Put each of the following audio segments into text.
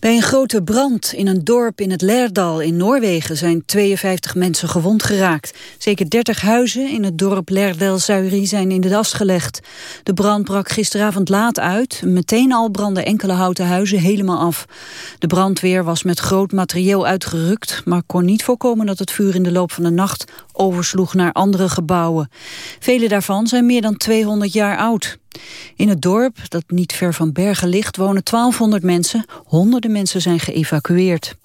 Bij een grote brand in een dorp in het Lerdal in Noorwegen... zijn 52 mensen gewond geraakt. Zeker 30 huizen in het dorp Lerdal-Zuiri zijn in de das gelegd. De brand brak gisteravond laat uit. Meteen al brandden enkele houten huizen helemaal af. De brandweer was met groot materieel uitgerukt... maar kon niet voorkomen dat het vuur in de loop van de nacht... oversloeg naar andere gebouwen. Vele daarvan zijn meer dan 200 jaar oud. In het dorp, dat niet ver van Bergen ligt, wonen 1200 mensen. Honderden mensen zijn geëvacueerd.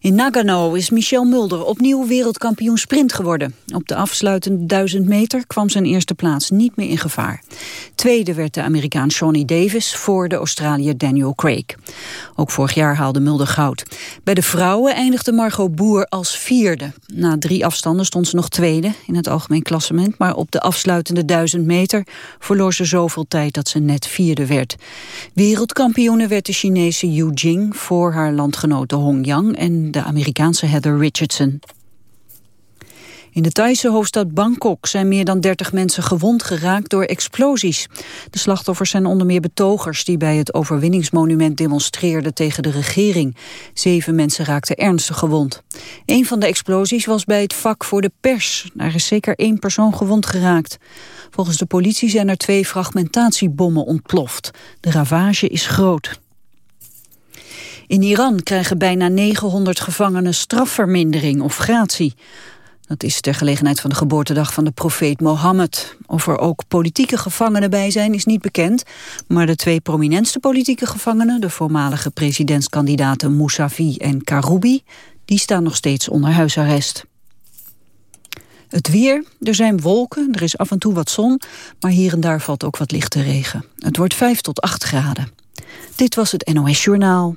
In Nagano is Michel Mulder opnieuw wereldkampioen sprint geworden. Op de afsluitende 1000 meter kwam zijn eerste plaats niet meer in gevaar. Tweede werd de Amerikaan Shawnee Davis voor de Australiër Daniel Craig. Ook vorig jaar haalde Mulder goud. Bij de vrouwen eindigde Margot Boer als vierde. Na drie afstanden stond ze nog tweede in het algemeen klassement... maar op de afsluitende 1000 meter verloor ze zoveel tijd dat ze net vierde werd. Wereldkampioene werd de Chinese Yu Jing voor haar landgenote Hong Yang... en de Amerikaanse Heather Richardson. In de Thaise hoofdstad Bangkok zijn meer dan 30 mensen gewond geraakt door explosies. De slachtoffers zijn onder meer betogers die bij het overwinningsmonument demonstreerden tegen de regering. Zeven mensen raakten ernstig gewond. Een van de explosies was bij het vak voor de pers. Daar is zeker één persoon gewond geraakt. Volgens de politie zijn er twee fragmentatiebommen ontploft. De ravage is groot. In Iran krijgen bijna 900 gevangenen strafvermindering of gratie. Dat is ter gelegenheid van de geboortedag van de profeet Mohammed. Of er ook politieke gevangenen bij zijn is niet bekend. Maar de twee prominentste politieke gevangenen... de voormalige presidentskandidaten Mousavi en Karoubi... die staan nog steeds onder huisarrest. Het weer, er zijn wolken, er is af en toe wat zon... maar hier en daar valt ook wat lichte regen. Het wordt 5 tot 8 graden. Dit was het NOS Journaal.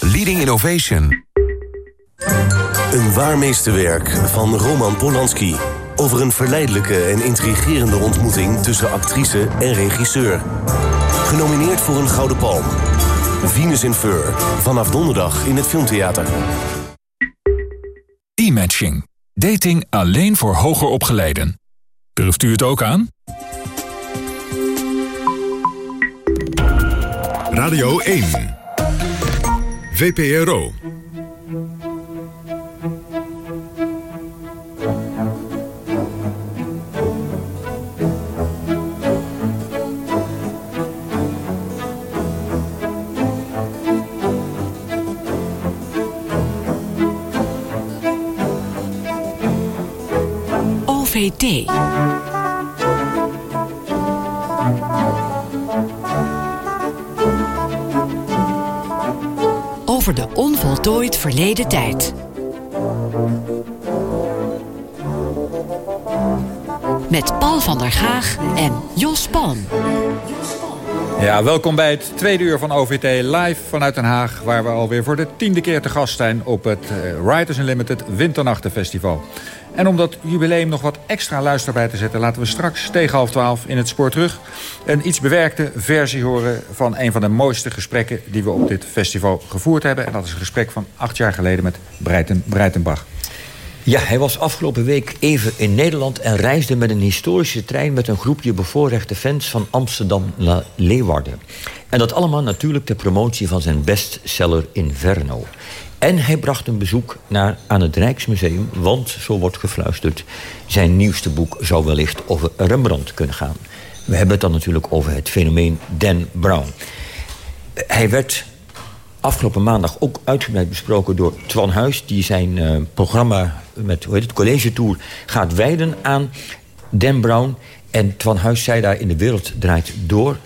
leading innovation. Een waar meesterwerk van Roman Polanski. Over een verleidelijke en intrigerende ontmoeting tussen actrice en regisseur. Genomineerd voor een Gouden Palm. Venus in Fur. Vanaf donderdag in het Filmtheater. E-matching. Dating alleen voor hoger opgeleiden. Durft u het ook aan? Radio 1. VPRO. OVT. De onvoltooid verleden tijd. Met Paul van der Gaag en Jos Palm. Ja, welkom bij het tweede uur van OVT live vanuit Den Haag... waar we alweer voor de tiende keer te gast zijn op het Writers Unlimited Winternachtenfestival. En om dat jubileum nog wat extra luister bij te zetten... laten we straks tegen half twaalf in het spoor terug... een iets bewerkte versie horen van een van de mooiste gesprekken... die we op dit festival gevoerd hebben. En dat is een gesprek van acht jaar geleden met Breiten, Breitenbach. Ja, hij was afgelopen week even in Nederland... en reisde met een historische trein met een groepje bevoorrechte fans... van Amsterdam naar Leeuwarden. En dat allemaal natuurlijk ter promotie van zijn bestseller Inverno. En hij bracht een bezoek naar, aan het Rijksmuseum... want, zo wordt gefluisterd, zijn nieuwste boek zou wellicht over Rembrandt kunnen gaan. We hebben het dan natuurlijk over het fenomeen Dan Brown. Hij werd afgelopen maandag ook uitgebreid besproken door Twan Huis... die zijn uh, programma met hoe heet het, College Tour gaat wijden aan Dan Brown. En Twan Huis zei daar in De Wereld Draait Door...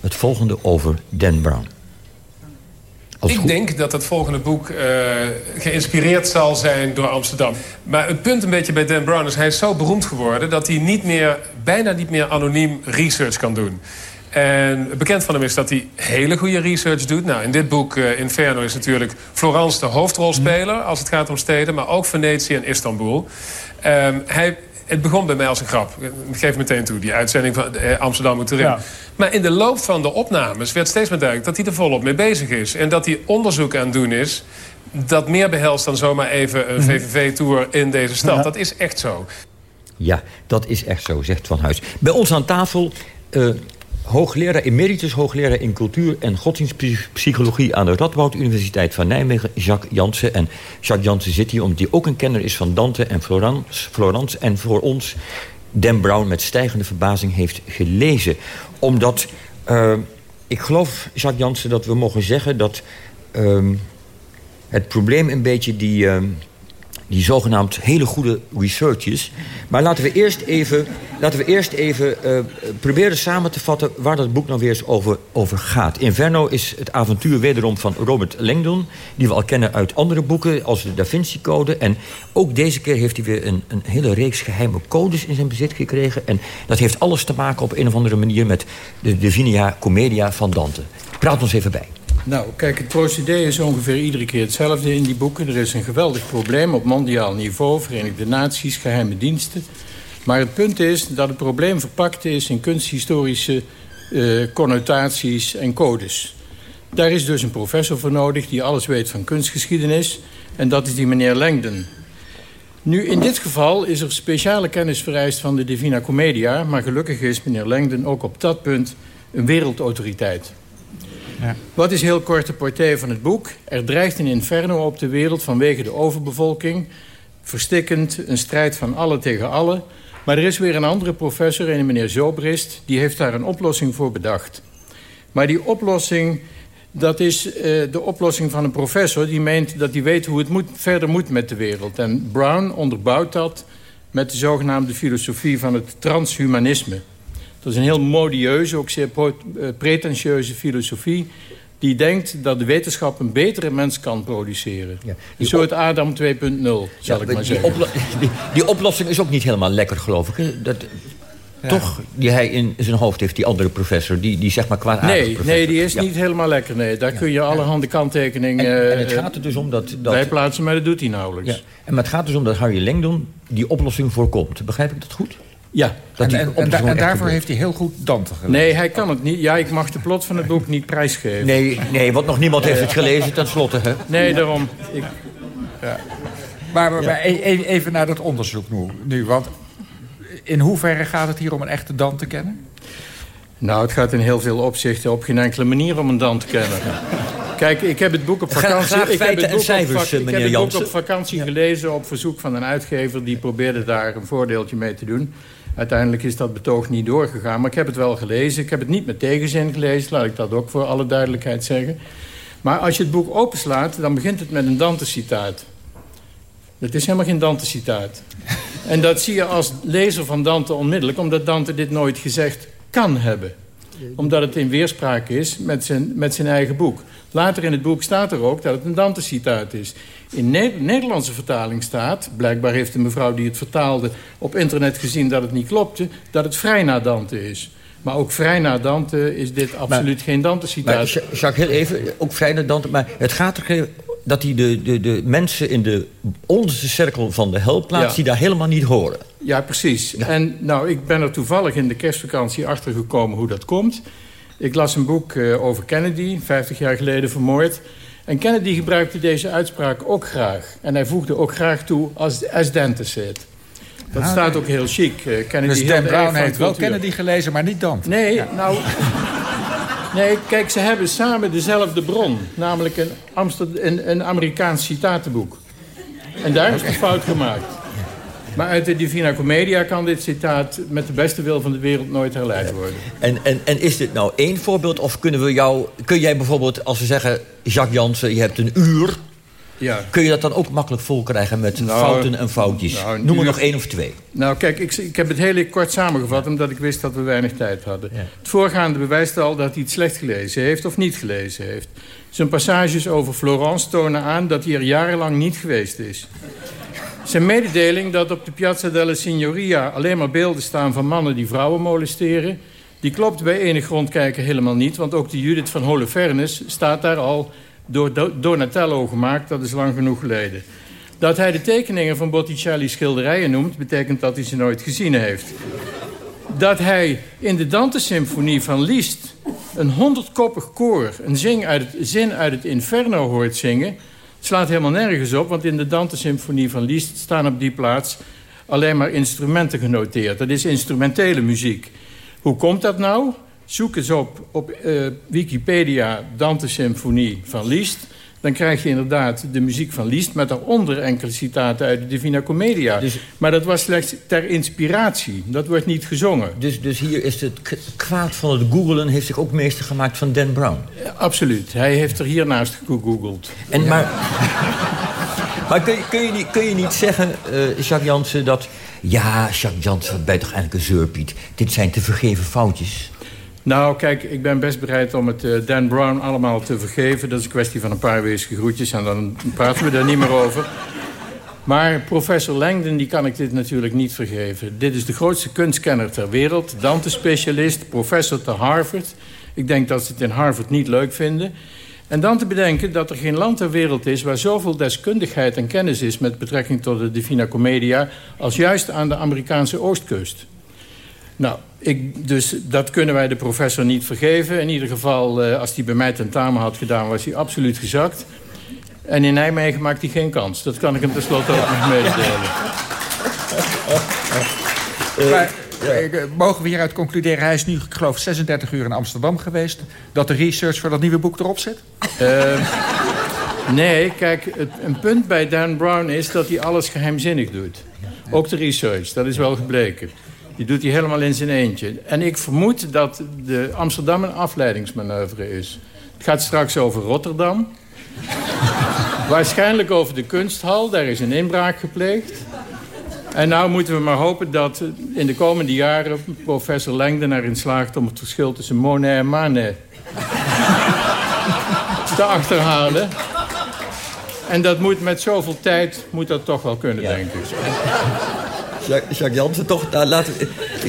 het volgende over Dan Brown. Ik denk dat het volgende boek uh, geïnspireerd zal zijn door Amsterdam. Maar het punt een beetje bij Dan Brown is... hij is zo beroemd geworden dat hij niet meer, bijna niet meer anoniem research kan doen. En bekend van hem is dat hij hele goede research doet. Nou, in dit boek uh, Inferno is natuurlijk Florence de hoofdrolspeler... als het gaat om steden, maar ook Venetië en Istanbul. Um, hij, het begon bij mij als een grap. Ik geef meteen toe, die uitzending van eh, Amsterdam moet erin. Ja. Maar in de loop van de opnames werd steeds meer duidelijk... dat hij er volop mee bezig is. En dat hij onderzoek aan het doen is... dat meer behelst dan zomaar even een VVV-tour in deze stad. Ja. Dat is echt zo. Ja, dat is echt zo, zegt Van Huis. Bij ons aan tafel... Uh, hoogleraar emeritus hoogleraar in cultuur en godsdienstpsychologie aan de Radboud Universiteit van Nijmegen, Jacques Jansen. En Jacques Jansen zit hier omdat hij ook een kenner is van Dante en Florence, Florence en voor ons Dan Brown met stijgende verbazing heeft gelezen. Omdat, uh, ik geloof, Jacques Jansen, dat we mogen zeggen dat uh, het probleem een beetje die... Uh, die zogenaamd hele goede researches. Maar laten we eerst even, laten we eerst even uh, proberen samen te vatten... waar dat boek nou weer eens over, over gaat. Inferno is het avontuur wederom van Robert Langdon... die we al kennen uit andere boeken, als de Da Vinci Code. En ook deze keer heeft hij weer een, een hele reeks geheime codes in zijn bezit gekregen. En dat heeft alles te maken op een of andere manier... met de Divina Commedia van Dante. Praat ons even bij. Nou, kijk, het procedé is ongeveer iedere keer hetzelfde in die boeken. Er is een geweldig probleem op mondiaal niveau, Verenigde Naties, geheime diensten. Maar het punt is dat het probleem verpakt is in kunsthistorische uh, connotaties en codes. Daar is dus een professor voor nodig die alles weet van kunstgeschiedenis. En dat is die meneer Langdon. Nu, in dit geval is er speciale kennis vereist van de Divina Commedia... maar gelukkig is meneer Langdon ook op dat punt een wereldautoriteit. Wat is heel kort de portée van het boek? Er dreigt een inferno op de wereld vanwege de overbevolking. Verstikkend, een strijd van alle tegen alle. Maar er is weer een andere professor, een meneer Zobrist... die heeft daar een oplossing voor bedacht. Maar die oplossing, dat is uh, de oplossing van een professor... die meent dat hij weet hoe het moet, verder moet met de wereld. En Brown onderbouwt dat met de zogenaamde filosofie van het transhumanisme... Dat is een heel modieuze, ook zeer eh, pretentieuze filosofie die denkt dat de wetenschap een betere mens kan produceren. Ja, een soort Adam 2.0, zal ja, ik maar die zeggen. Oplo die, die, oplossing is ook niet helemaal lekker, geloof ik. Hè? Dat, ja. Toch, die hij in zijn hoofd heeft, die andere professor... die, die zeg maar kwaadaardig nee. Nee, die is niet helemaal lekker. Nee. Daar kun je allerhande kanttekeningen... En, en, het eh, gaat er dus om dat... dat wij plaatsen, maar dat doet hij nauwelijks. En maar het gaat dus om dat Harry Langdon die oplossing voorkomt. Begrijp ik dat goed? Ja. Dat en, en, en, en daarvoor heeft hij heel goed Dante gelezen. Nee, hij kan het niet. Ja, ik mag de plot van het boek niet prijsgeven. Nee, nee want nog niemand heeft het gelezen tenslotte. Hè? Nee, daarom. Ik... Ja. Maar, maar, maar e- e- even naar dat onderzoek nu, nu. Want in hoeverre gaat het hier om een echte Dan te kennen? Nou, het gaat in heel veel opzichten op geen enkele manier om een Dan te kennen. Kijk, ik heb het boek op vakantie, ik heb het boek, cijfers, op, ik heb het boek op vakantie gelezen op verzoek van een uitgever... die probeerde daar een voordeeltje mee te doen. Uiteindelijk is dat betoog niet doorgegaan, maar ik heb het wel gelezen. Ik heb het niet met tegenzin gelezen, laat ik dat ook voor alle duidelijkheid zeggen. Maar als je het boek openslaat, dan begint het met een Dante-citaat. Het is helemaal geen Dante-citaat. En dat zie je als lezer van Dante onmiddellijk... omdat Dante dit nooit gezegd kan hebben. Omdat het in weerspraak is met zijn, met zijn eigen boek. Later in het boek staat er ook dat het een Dante-citaat is. In de Nederlandse vertaling staat... blijkbaar heeft de mevrouw die het vertaalde op internet gezien dat het niet klopte... dat het vrij na Dante is. Maar ook vrij na Dante is dit absoluut geen Dante-citaat. Jacques, heel even, ook vrij na Dante... maar het gaat er dat hij de, de, de mensen in de onderste cirkel van de hel plaatst... die daar helemaal niet horen. Ja, precies. En nou, ik ben er toevallig in de kerstvakantie achter gekomen hoe dat komt. Ik las een boek uh, over Kennedy, 50 jaar geleden vermoord... En Kennedy gebruikte deze uitspraak ook graag. En hij voegde ook graag toe als as Dante said. Dat ah, staat ook heel chic. Uh, Kennedy dus Dan Brown heeft wel Kennedy gelezen, maar niet Dante. Nee, nou... Nee, kijk, ze hebben samen dezelfde bron. Namelijk een, een, een Amerikaans citatenboek. En daar is de fout gemaakt. Maar uit de Divina Commedia kan dit citaat met de beste wil van de wereld nooit herleid worden. En, en, en is dit nou één voorbeeld? Of kunnen we jou, kun jij bijvoorbeeld, als we zeggen... Jacques Jansen, je hebt een uur... Ja. Kun je dat dan ook makkelijk vol krijgen met nou, fouten en foutjes? Nou, Noem er nog één of twee. Nou, kijk, ik, ik heb het heel kort samengevat... omdat ik wist dat we weinig tijd hadden. Het voorgaande bewijst al dat hij het slecht gelezen heeft... of niet gelezen heeft. Zijn passages over Florence tonen aan dat hij er jarenlang niet geweest is. Zijn mededeling dat op de Piazza della Signoria alleen maar beelden staan van mannen die vrouwen molesteren... die klopt bij enig grondkijken helemaal niet, want ook de Judith van Holofernes staat daar al door Donatello gemaakt, dat is lang genoeg geleden. Dat hij de tekeningen van Botticelli schilderijen noemt, betekent dat hij ze nooit gezien heeft. Dat hij in de Dante-symfonie van Liszt een honderdkoppig koor een zin uit het, zin uit het Inferno hoort zingen slaat helemaal nergens op, want in de Dante-symfonie van Liszt staan op die plaats alleen maar instrumenten genoteerd. Dat is instrumentele muziek. Hoe komt dat nou? Zoek eens op op uh, Wikipedia Dante-symfonie van Liszt dan krijg je inderdaad de muziek van Liszt... met daaronder enkele citaten uit de Divina Commedia. Dus, maar dat was slechts ter inspiratie. Dat wordt niet gezongen. Dus, dus hier is het kwaad van het googelen... heeft zich ook meester gemaakt van Dan Brown? Ja, absoluut. Hij heeft er hiernaast gegoogeld. En, Maar, maar kun, je, kun, je niet, kun je niet zeggen, uh, Jacques Jansen, dat... Ja, Jacques Jansen, ben je toch eigenlijk een zeurpiet? Dit zijn te vergeven foutjes. Nou, kijk, ik ben best bereid om het uh, Dan Brown allemaal te vergeven. Dat is een kwestie van een paar wezen groetjes en dan praten we daar niet meer over. Maar professor Langdon, die kan ik dit natuurlijk niet vergeven. Dit is de grootste kunstkenner ter wereld, Dante-specialist, professor te Harvard. Ik denk dat ze het in Harvard niet leuk vinden. En dan te bedenken dat er geen land ter wereld is... waar zoveel deskundigheid en kennis is met betrekking tot de Divina Commedia... als juist aan de Amerikaanse oostkust. Nou, ik, dus dat kunnen wij de professor niet vergeven. In ieder geval, uh, als hij bij mij tentamen had gedaan... was hij absoluut gezakt. En in Nijmegen maakt hij geen kans. Dat kan ik hem tenslotte ook nog mededelen. Maar, uh, mogen we hieruit concluderen... hij is nu, ik geloof, 36 uur in Amsterdam geweest... dat de research voor dat nieuwe boek erop zit? Uh, nee, kijk, het, een punt bij Dan Brown is... dat hij alles geheimzinnig doet. Ook de research, dat is wel gebleken. Die doet hij helemaal in zijn eentje. En ik vermoed dat de Amsterdam een afleidingsmanoeuvre is. Het gaat straks over Rotterdam. Waarschijnlijk over de kunsthal. Daar is een inbraak gepleegd. En nou moeten we maar hopen dat in de komende jaren... professor Lengden erin slaagt om het verschil tussen Monet en Manet... te achterhalen. En dat moet met zoveel tijd moet dat toch wel kunnen, denk ik. Jacques Jansen, toch, nou, laten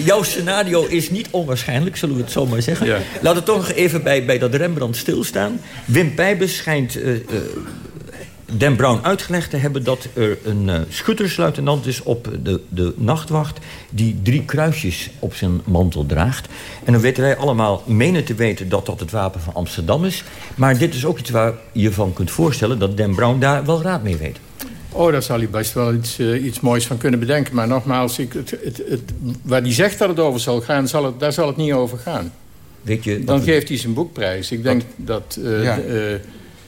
jouw scenario is niet onwaarschijnlijk, zullen we het zo maar zeggen. Laten we toch nog even bij, bij dat Rembrandt stilstaan. Wim Pijbus schijnt uh, uh, Dan Brown uitgelegd te hebben... dat er een uh, schuttersluitenant is op de, de nachtwacht... die drie kruisjes op zijn mantel draagt. En dan weten wij allemaal, menen te weten dat dat het wapen van Amsterdam is. Maar dit is ook iets waar je van kunt voorstellen... dat Dan Brown daar wel raad mee weet. Oh, daar zal hij best wel iets, uh, iets moois van kunnen bedenken. Maar nogmaals, ik, het, het, het, waar hij zegt dat het over zal gaan, zal het, daar zal het niet over gaan. Weet je, Dan geeft hij zijn boekprijs. Ik denk dat uh, ja. uh,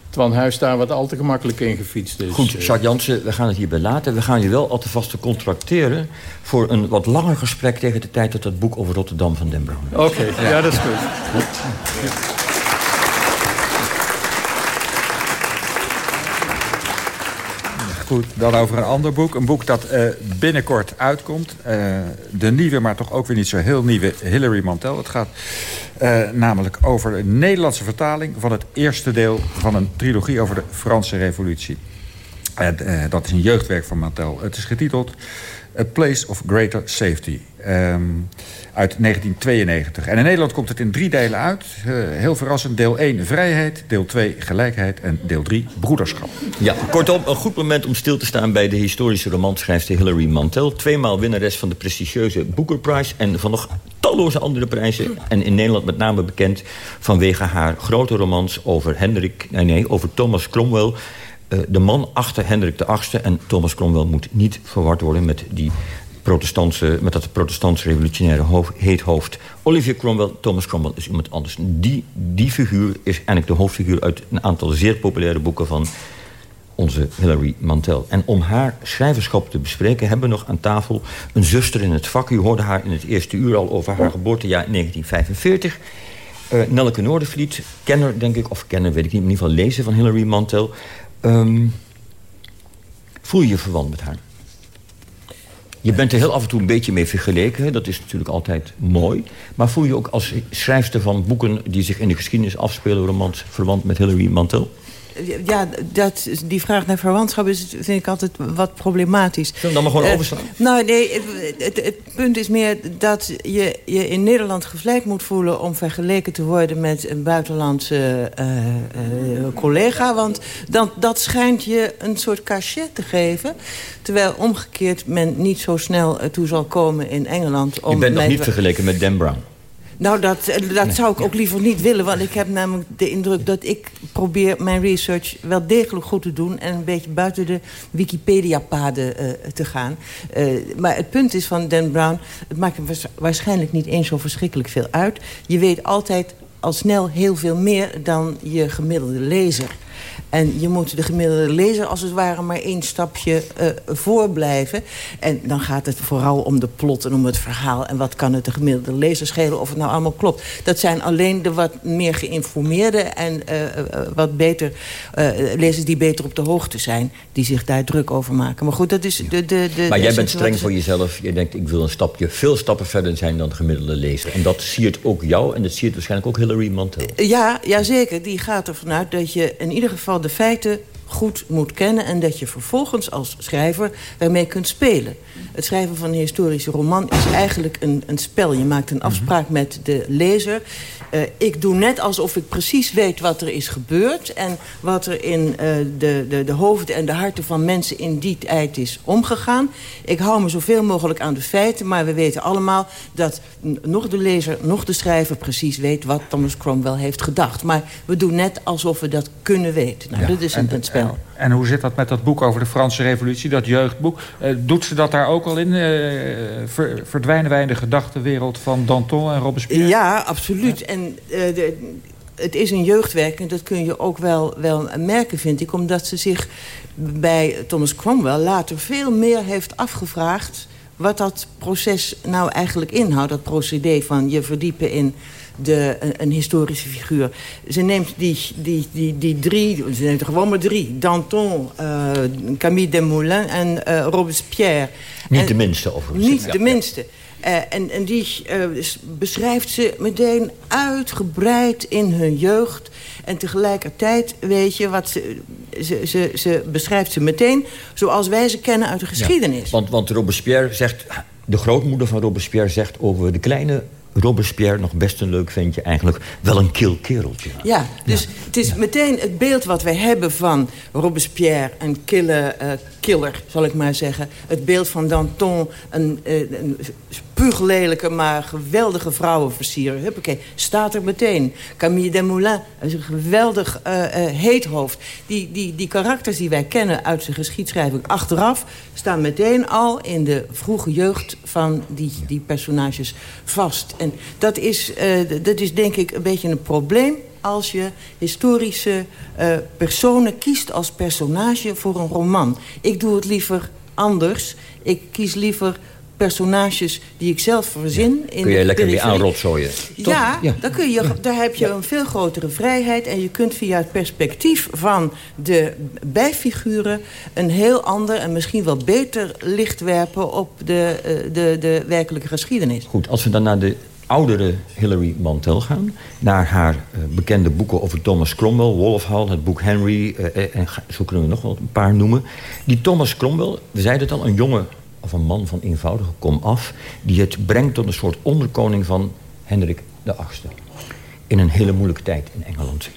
Twan Huis daar wat al te gemakkelijk in gefietst is. Goed, Jacques Jansen, we gaan het hierbij laten. We gaan je wel al te vast te contracteren... voor een wat langer gesprek tegen de tijd dat het boek over Rotterdam van Den Brown Oké, okay, ja. ja. dat is goed. Ja. Goed, dan over een ander boek. Een boek dat uh, binnenkort uitkomt. Uh, de nieuwe, maar toch ook weer niet zo heel nieuwe Hilary Mantel. Het gaat uh, namelijk over een Nederlandse vertaling... van het eerste deel van een trilogie over de Franse revolutie. dat is een jeugdwerk van Mantel. Het is getiteld A Place of Greater Safety. Ehm, uit 1992. En in Nederland komt het in drie delen uit. Uh, heel verrassend. Deel 1 vrijheid, deel 2 gelijkheid en deel 3 broederschap. Ja, kortom, een goed moment om stil te staan... bij de historische romanschrijfster Hilary Mantel. Tweemaal winnares van de prestigieuze Booker Prize... en van nog talloze andere prijzen. En in Nederland met name bekend vanwege haar grote romans... over, Hendrik, nee, nee, over Thomas Cromwell... Uh, de man achter Hendrik VIII en Thomas Cromwell moet niet verward worden met die protestantse, met dat protestantse revolutionaire hoofd, heet hoofd. Olivier Cromwell, Thomas Cromwell is iemand anders. Die, die figuur is eigenlijk de hoofdfiguur uit een aantal zeer populaire boeken van onze Hilary Mantel. En om haar schrijverschap te bespreken hebben we nog aan tafel een zuster in het vak. U hoorde haar in het eerste uur al over haar geboortejaar 1945. Uh, Nelleke Noordervliet, kenner denk ik, of kenner weet ik niet, in ieder geval lezen van Hilary Mantel. Um, voel je je verwant met haar? Je bent er heel af en toe een beetje mee vergeleken. Dat is natuurlijk altijd mooi. Maar voel je ook als schrijfster van boeken... die zich in de geschiedenis afspelen... romans verwant met Hilary Mantel? Ja, dat, die vraag naar verwantschap is, vind ik altijd wat problematisch. Zullen we dan maar gewoon uh, overslaan? Nou, nee, het, het, het, punt is meer dat je je in Nederland gevleid moet voelen... om vergeleken te worden met een buitenlandse uh, uh, collega. Want dan, dat schijnt je een soort cachet te geven. Terwijl omgekeerd men niet zo snel toe zal komen in Engeland. Om je bent nog niet vergeleken met Dan Brown. Nou, dat, eh, dat zou ik ook liever niet willen. Want ik heb namelijk de indruk dat ik probeer mijn research wel degelijk goed te doen... en een beetje buiten de Wikipedia-paden uh, te gaan. Uh, maar het punt is van Dan Brown... het maakt waarschijnlijk niet eens zo verschrikkelijk veel uit. Je weet altijd al snel heel veel meer dan je gemiddelde lezer. En je moet de gemiddelde lezer als het ware maar één stapje uh, voorblijven. En dan gaat het vooral om de plot en om het verhaal. En wat kan het de gemiddelde lezer schelen of het nou allemaal klopt. Dat zijn alleen de wat meer geïnformeerde en uh, wat beter uh, lezers die beter op de hoogte zijn. Die zich daar druk over maken. Maar goed, dat is de... de, de maar jij bent streng voor jezelf. Je denkt, ik wil een stapje, veel stappen verder zijn dan de gemiddelde lezer. En dat siert ook jou en dat siert waarschijnlijk ook Hilary Mantel. Ja, ja, zeker. Die gaat ervan uit dat je in ieder geval de feiten goed moet kennen... en dat je vervolgens als schrijver daarmee kunt spelen. Het schrijven van een historische roman is eigenlijk een, een spel. Je maakt een afspraak met de lezer. Uh, ik doe net alsof ik precies weet wat er is gebeurd... en wat er in uh, de, de, de hoofden en de harten van mensen in die tijd is omgegaan. Ik hou me zoveel mogelijk aan de feiten... maar we weten allemaal dat nog de lezer, nog de schrijver... precies weet wat Thomas Cromwell heeft gedacht. Maar we doen net alsof we dat kunnen weten. Nou, ja, dat is een, een spel. En, hoe zit dat met dat boek over de Franse revolutie, dat jeugdboek? Uh, doet ze dat daar ook al in? Ver, verdwijnen wij in de gedachtenwereld van Danton en Robespierre? Ja, absoluut. En de, het is een jeugdwerk en dat kun je ook wel, wel merken, vind ik. Omdat ze zich bij Thomas Cromwell later veel meer heeft afgevraagd... wat dat proces nou eigenlijk inhoudt. Dat procedé van je verdiepen in de, een, een, historische figuur. Ze neemt die, die, die, die drie, ze neemt er gewoon maar drie. Danton, uh, Camille Desmoulins en uh, Robespierre. Niet en, de minste, overigens. Niet de minste. Uh, en, en die beschrijft ze meteen uitgebreid in hun jeugd. En tegelijkertijd weet je wat ze, ze, ze, ze beschrijft ze meteen zoals wij ze kennen uit de geschiedenis. Ja, want, want Robespierre zegt, de grootmoeder van Robespierre zegt over de kleine Robespierre nog best een leuk ventje eigenlijk. Wel een kil kereltje. Ja, dus ja. het is ja. meteen het beeld wat wij hebben van Robespierre. Een kille uh, killer, zal ik maar zeggen. Het beeld van Danton, een, uh, een spuuglelijke maar geweldige vrouwenversier. Huppakee, staat er meteen. Camille Desmoulins, een geweldig uh, heet hoofd. Die, die, die karakters die wij kennen uit zijn geschiedschrijving achteraf... staan meteen al in de vroege jeugd van die, die personages vast. En dat is, uh, dat is denk ik een beetje een probleem als je historische personen kiest als personage voor een roman. Ik doe het liever anders. Ik kies liever personages die ik zelf verzin. Ja. Kun je lekker weer aanrotzooien? Ja, ja. Dan kun je, daar heb je een veel grotere vrijheid. En je kunt via het perspectief van de bijfiguren... een heel ander en misschien wel beter licht werpen... op de, de, de werkelijke geschiedenis. Goed, als we dan naar de oudere Hilary Mantel gaan... naar haar uh, bekende boeken over Thomas Cromwell... Wolf Hall, het boek Henry... Uh, en zo kunnen we nog wel een paar noemen. Die Thomas Cromwell, we zeiden het al, een jonge of een man van eenvoudige kom af... die het brengt tot een soort onderkoning van Hendrik VIII. In een hele moeilijke tijd in Engeland.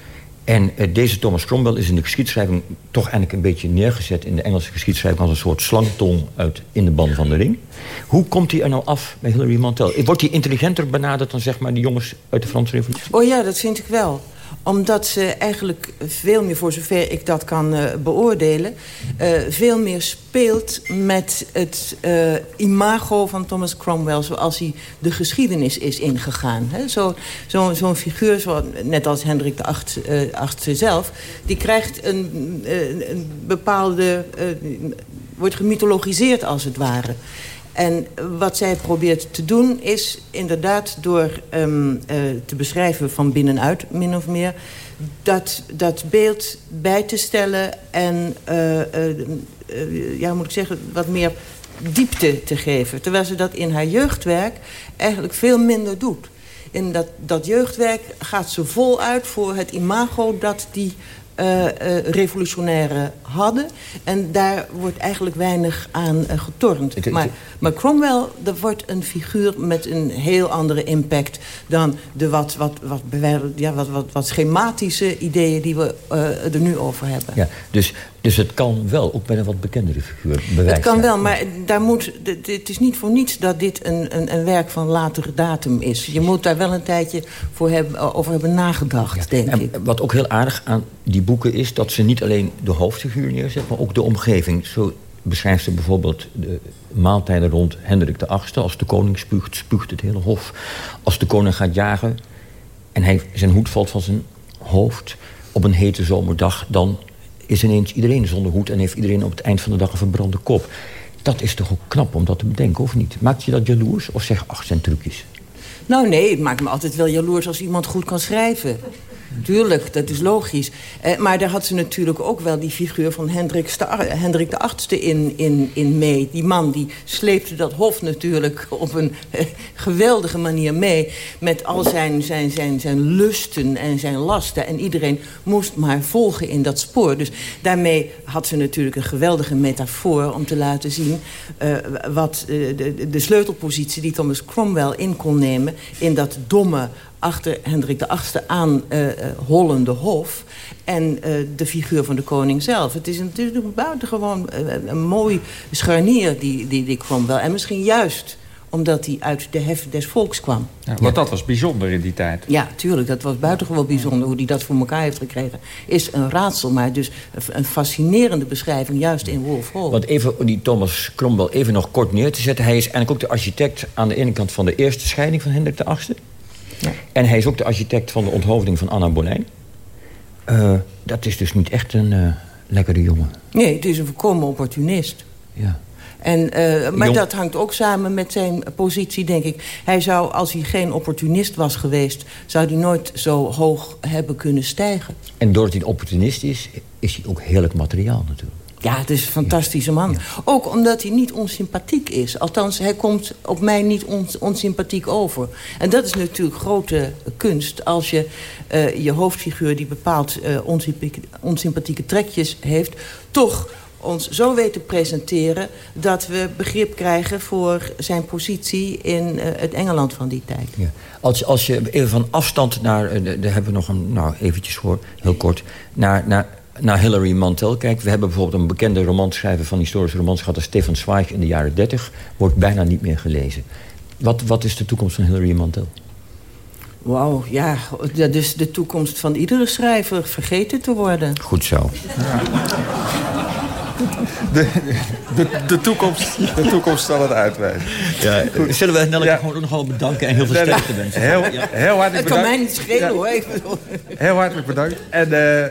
En uh, deze Thomas Cromwell is in de geschiedschrijving toch eigenlijk een beetje neergezet... in de Engelse geschiedschrijving als een soort slangtong uit In de Ban van de Ring. Hoe komt hij er nou af bij Hilary Mantel? Wordt hij intelligenter benaderd dan zeg maar die jongens uit de Franse Revolutie? Oh ja, dat vind ik wel omdat ze eigenlijk veel meer, voor zover ik dat kan uh, beoordelen... Uh, veel meer speelt met het uh, imago van Thomas Cromwell... zoals hij de geschiedenis is ingegaan. Zo'n zo, zo figuur, zo, net als Hendrik de Achtste zelf... die krijgt een, een bepaalde... wordt gemythologiseerd als het ware... En wat zij probeert te doen is inderdaad door um, uh, te beschrijven van binnenuit, min of meer... dat, dat beeld bij te stellen en, uh, uh, ja, moet ik zeggen, wat meer diepte te geven. Terwijl ze dat in haar jeugdwerk eigenlijk veel minder doet. In dat, dat jeugdwerk gaat ze voluit voor het imago dat die uh, uh, revolutionaire hadden. En daar wordt eigenlijk weinig aan uh, getornd. Maar, maar Cromwell dat wordt een figuur met een heel andere impact... dan de wat, wat, wat, ja, wat, wat, wat schematische ideeën die we er nu over hebben. Ja, dus, dus het kan wel, ook bij een wat bekendere figuur, bewijzen. Het kan wel, maar daar moet, het is niet voor niets dat dit een, een, een werk van latere datum is. Je moet daar wel een tijdje voor hebben, over hebben nagedacht, ja. denk en ik. Wat ook heel aardig aan die boeken is... dat ze niet alleen de hoofdfiguur neerzet, maar ook de omgeving. Zo beschrijft ze bijvoorbeeld de maaltijden rond Hendrik VIII. Als de koning spuugt, spuugt het hele hof. Als de koning gaat jagen en hij, zijn hoed valt van zijn hoofd... op een hete zomerdag, dan is ineens iedereen zonder hoed... en heeft iedereen op het eind van de dag een verbrande kop. Dat is toch ook knap om dat te bedenken, of niet? Maakt je dat jaloers of zeg, ach, zijn trucjes? Nou nee, het maakt me altijd wel jaloers als iemand goed kan schrijven. Tuurlijk, dat is logisch. Eh, maar daar had ze natuurlijk ook wel die figuur van Hendrik, Hendrik de Achtste in, in, in mee. Die man die sleepte dat hof natuurlijk op een eh, geweldige manier mee... met al zijn, zijn, zijn, zijn lusten en zijn lasten. En iedereen moest maar volgen in dat spoor. Dus daarmee had ze natuurlijk een geweldige metafoor... om te laten zien uh, wat uh, de, de sleutelpositie die Thomas Cromwell in kon nemen... in dat domme achter Hendrik de VIII aan uh, hollende hof... en uh, de figuur van de koning zelf. Het is natuurlijk buitengewoon uh, een mooi scharnier, die, die, die Cromwell. En misschien juist omdat hij uit de hef des volks kwam. Ja, want dat was bijzonder in die tijd. Ja, tuurlijk. Dat was buitengewoon bijzonder. Hoe hij dat voor elkaar heeft gekregen is een raadsel. Maar dus een fascinerende beschrijving juist in Wolf Hall. Want even die Thomas Cromwell even nog kort neer te zetten. Hij is eigenlijk ook de architect aan de ene kant van de eerste scheiding van Hendrik VIII. Ja. En hij is ook de architect van de onthoofding van Anna Boleyn. Uh, dat is dus niet echt een uh, lekkere jongen. Nee, het is een volkomen opportunist. Ja. En, uh, maar Jong... dat hangt ook samen met zijn positie, denk ik. Hij zou, als hij geen opportunist was geweest... zou hij nooit zo hoog hebben kunnen stijgen. En doordat hij een opportunist is, is hij ook heerlijk materiaal natuurlijk. Ja, het is een fantastische man. Ja. Ook omdat hij niet onsympathiek is. Althans, hij komt op mij niet ons, onsympathiek over. En dat is natuurlijk grote kunst. Als je uh, je hoofdfiguur die bepaald uh, onsympathieke, onsympathieke trekjes heeft... toch ons zo weet te presenteren... dat we begrip krijgen voor zijn positie in uh, het Engeland van die tijd. Ja. Als, als je even van afstand naar... daar hebben we nog een, nou eventjes voor, heel kort... naar, naar naar Hilary Mantel kijkt... we hebben bijvoorbeeld een bekende romanschrijver van historische romans gehad... Stefan Zweig in de jaren 30, wordt bijna niet meer gelezen. Wat, wat is de toekomst van Hilary Mantel? Wauw, ja, dat is de toekomst van iedere schrijver vergeten te worden. Goed zo. Ja. De, de, de, toekomst, de toekomst zal het uitwijzen. Ja, zullen we Nelleke ja. gewoon nog wel bedanken en heel veel sterkte wensen? Heel, heel hartelijk bedankt. Het kan mij niet schelen ja. hoor. Heel hartelijk bedankt. En... Uh,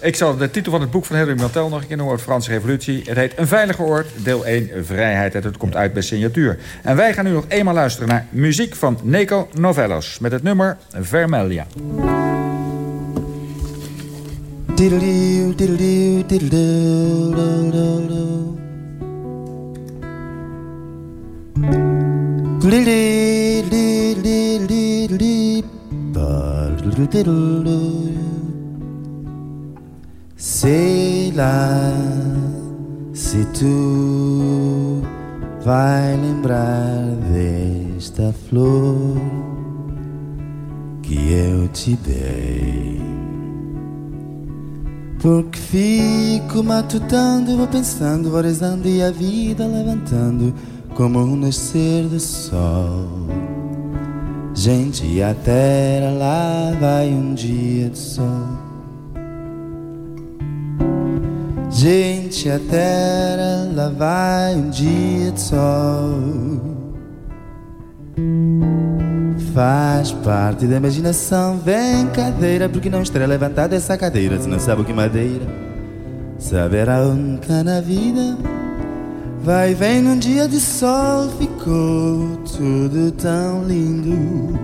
ik zal de titel van het boek van Henry Mantel nog een keer noemen... Franse Revolutie. Het heet Een Veilige Oord, deel 1, Vrijheid. En het komt uit bij signatuur. En wij gaan nu nog eenmaal luisteren naar muziek van Neco Novellos... met het nummer Vermelia. C'est là, c'est tout. vai lembrar desta flor que eu te dei. Porque fico matutando, vou pensando, vou rezando e a vida levantando como um nascer do sol. Gente, a terra lá vai um dia de sol. Gente, a terra lá vai um dia de sol. Faz parte da imaginação, vem cadeira, porque não estará levantada essa cadeira se não sabe o que madeira. Saberá nunca na vida. Vai, vem num dia de sol, ficou tudo tão lindo.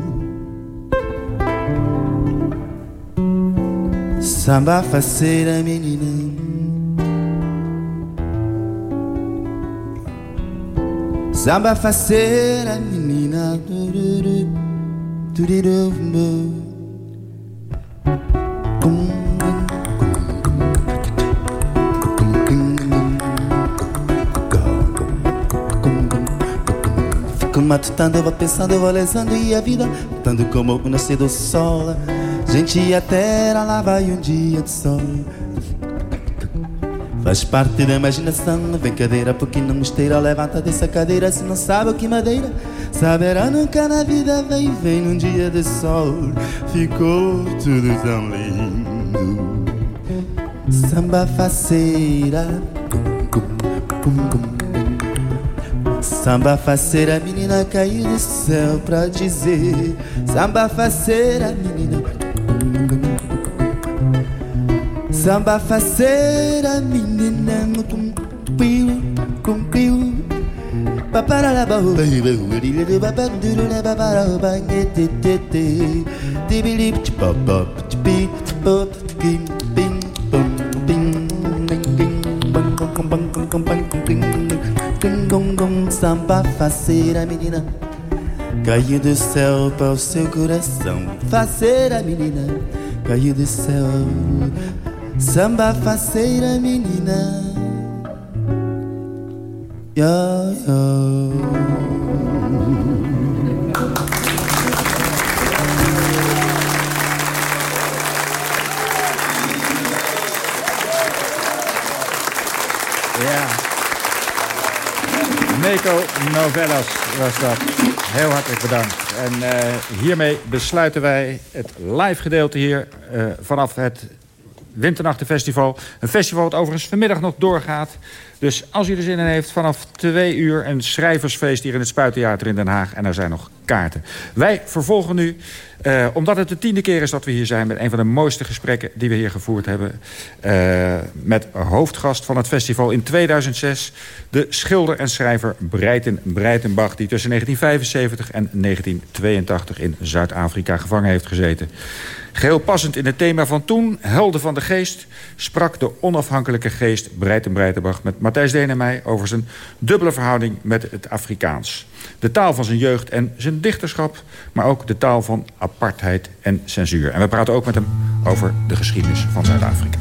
Samba faceira, menina. Samba faceira, menina. Fico matutando, eu vou pensando, eu vou lesando E a vida tanto como o nascer do sol Gente, e a terra lá vai um dia de sol Faz parte da imaginação, vem cadeira porque não esteira Levanta dessa cadeira se não sabe o que madeira. Saberá nunca na vida, vem, vem num dia de sol. Ficou tudo tão lindo. Samba faceira. Samba faceira, menina caiu do céu pra dizer. Samba faceira, menina bang, bang, bang, pim, pim, gong, gong, samba faceira, menina. Caiu do céu para o seu coração. Faceira, menina. Caiu do céu Samba faceira, menina Yo, yo. Ja. Neko Novellas was dat. Heel hartelijk bedankt. En uh, hiermee besluiten wij het live gedeelte hier uh, vanaf het Winternachtenfestival. Een festival dat overigens vanmiddag nog doorgaat. Dus als u er zin in heeft, vanaf twee uur een schrijversfeest hier in het Spuittheater in Den Haag. En er zijn nog kaarten. Wij vervolgen nu, uh, omdat het de tiende keer is dat we hier zijn... met een van de mooiste gesprekken die we hier gevoerd hebben... Uh, met hoofdgast van het festival in 2006... de schilder en schrijver Breiten Breitenbach... die tussen 1975 en 1982 in Zuid-Afrika gevangen heeft gezeten. Geheel passend in het thema van toen, Helden van de Geest... sprak de onafhankelijke geest Breiten Breitenbach met Matthijs Deen en mij... over zijn dubbele verhouding met het Afrikaans. De taal van zijn jeugd en zijn dichterschap... maar ook de taal van apartheid en censuur. En we praten ook met hem over de geschiedenis van Zuid-Afrika.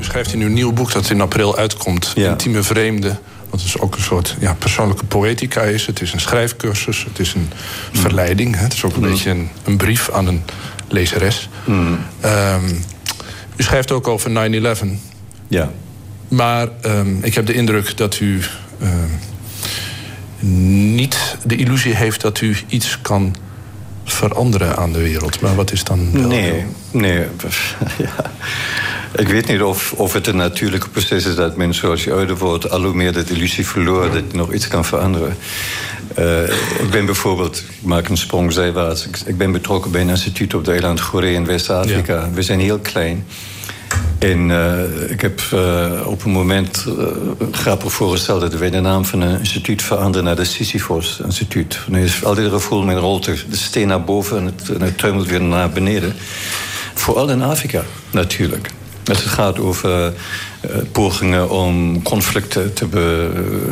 U schrijft in uw nieuw boek dat in april uitkomt... Ja. Intieme Vreemde... Wat dus ook een soort ja, persoonlijke poëtica is. Het is een schrijfcursus, het is een mm. verleiding. Hè. Het is ook een mm. beetje een, een, brief aan een lezeres. Mm. Um, u schrijft ook over 9-11. Ja. Maar um, ik heb de indruk dat u um, niet de illusie heeft dat u iets kan veranderen aan de wereld. Maar wat is dan wel... Nee, nee. ja. Ik weet niet of, of het een natuurlijke proces is dat men zoals je ouder wordt... al hoe meer de illusie verloor dat je nog iets kan veranderen. Uh, ik ben bijvoorbeeld, ik maak een sprong zijwaarts... Ik, ik ben betrokken bij een instituut op het eiland Goeree in West-Afrika. Ja. We zijn heel klein. En uh, ik heb uh, op een moment uh, grappig voorgesteld dat wij de naam van een instituut veranderen naar de Sisyphos Instituut. Nu is altijd het gevoel, men rolt de steen naar boven en het, en het tuimelt weer naar beneden. Vooral in Afrika, natuurlijk. Het gaat over uh, pogingen om conflicten te,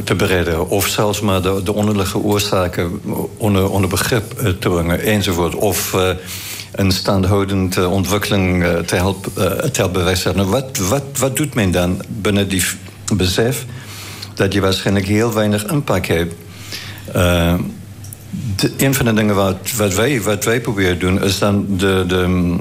te beredden... of zelfs maar de, de onderliggende oorzaken onder, onder begrip uh, te brengen, enzovoort. Of een standhoudende ontwikkeling te helpen, te helpen bewerkstelligen. Wat, wat, wat doet men dan binnen die besef dat je waarschijnlijk heel weinig impact hebt? Een van de dingen wat, wat, wij, wat wij proberen te doen... is dan de, de,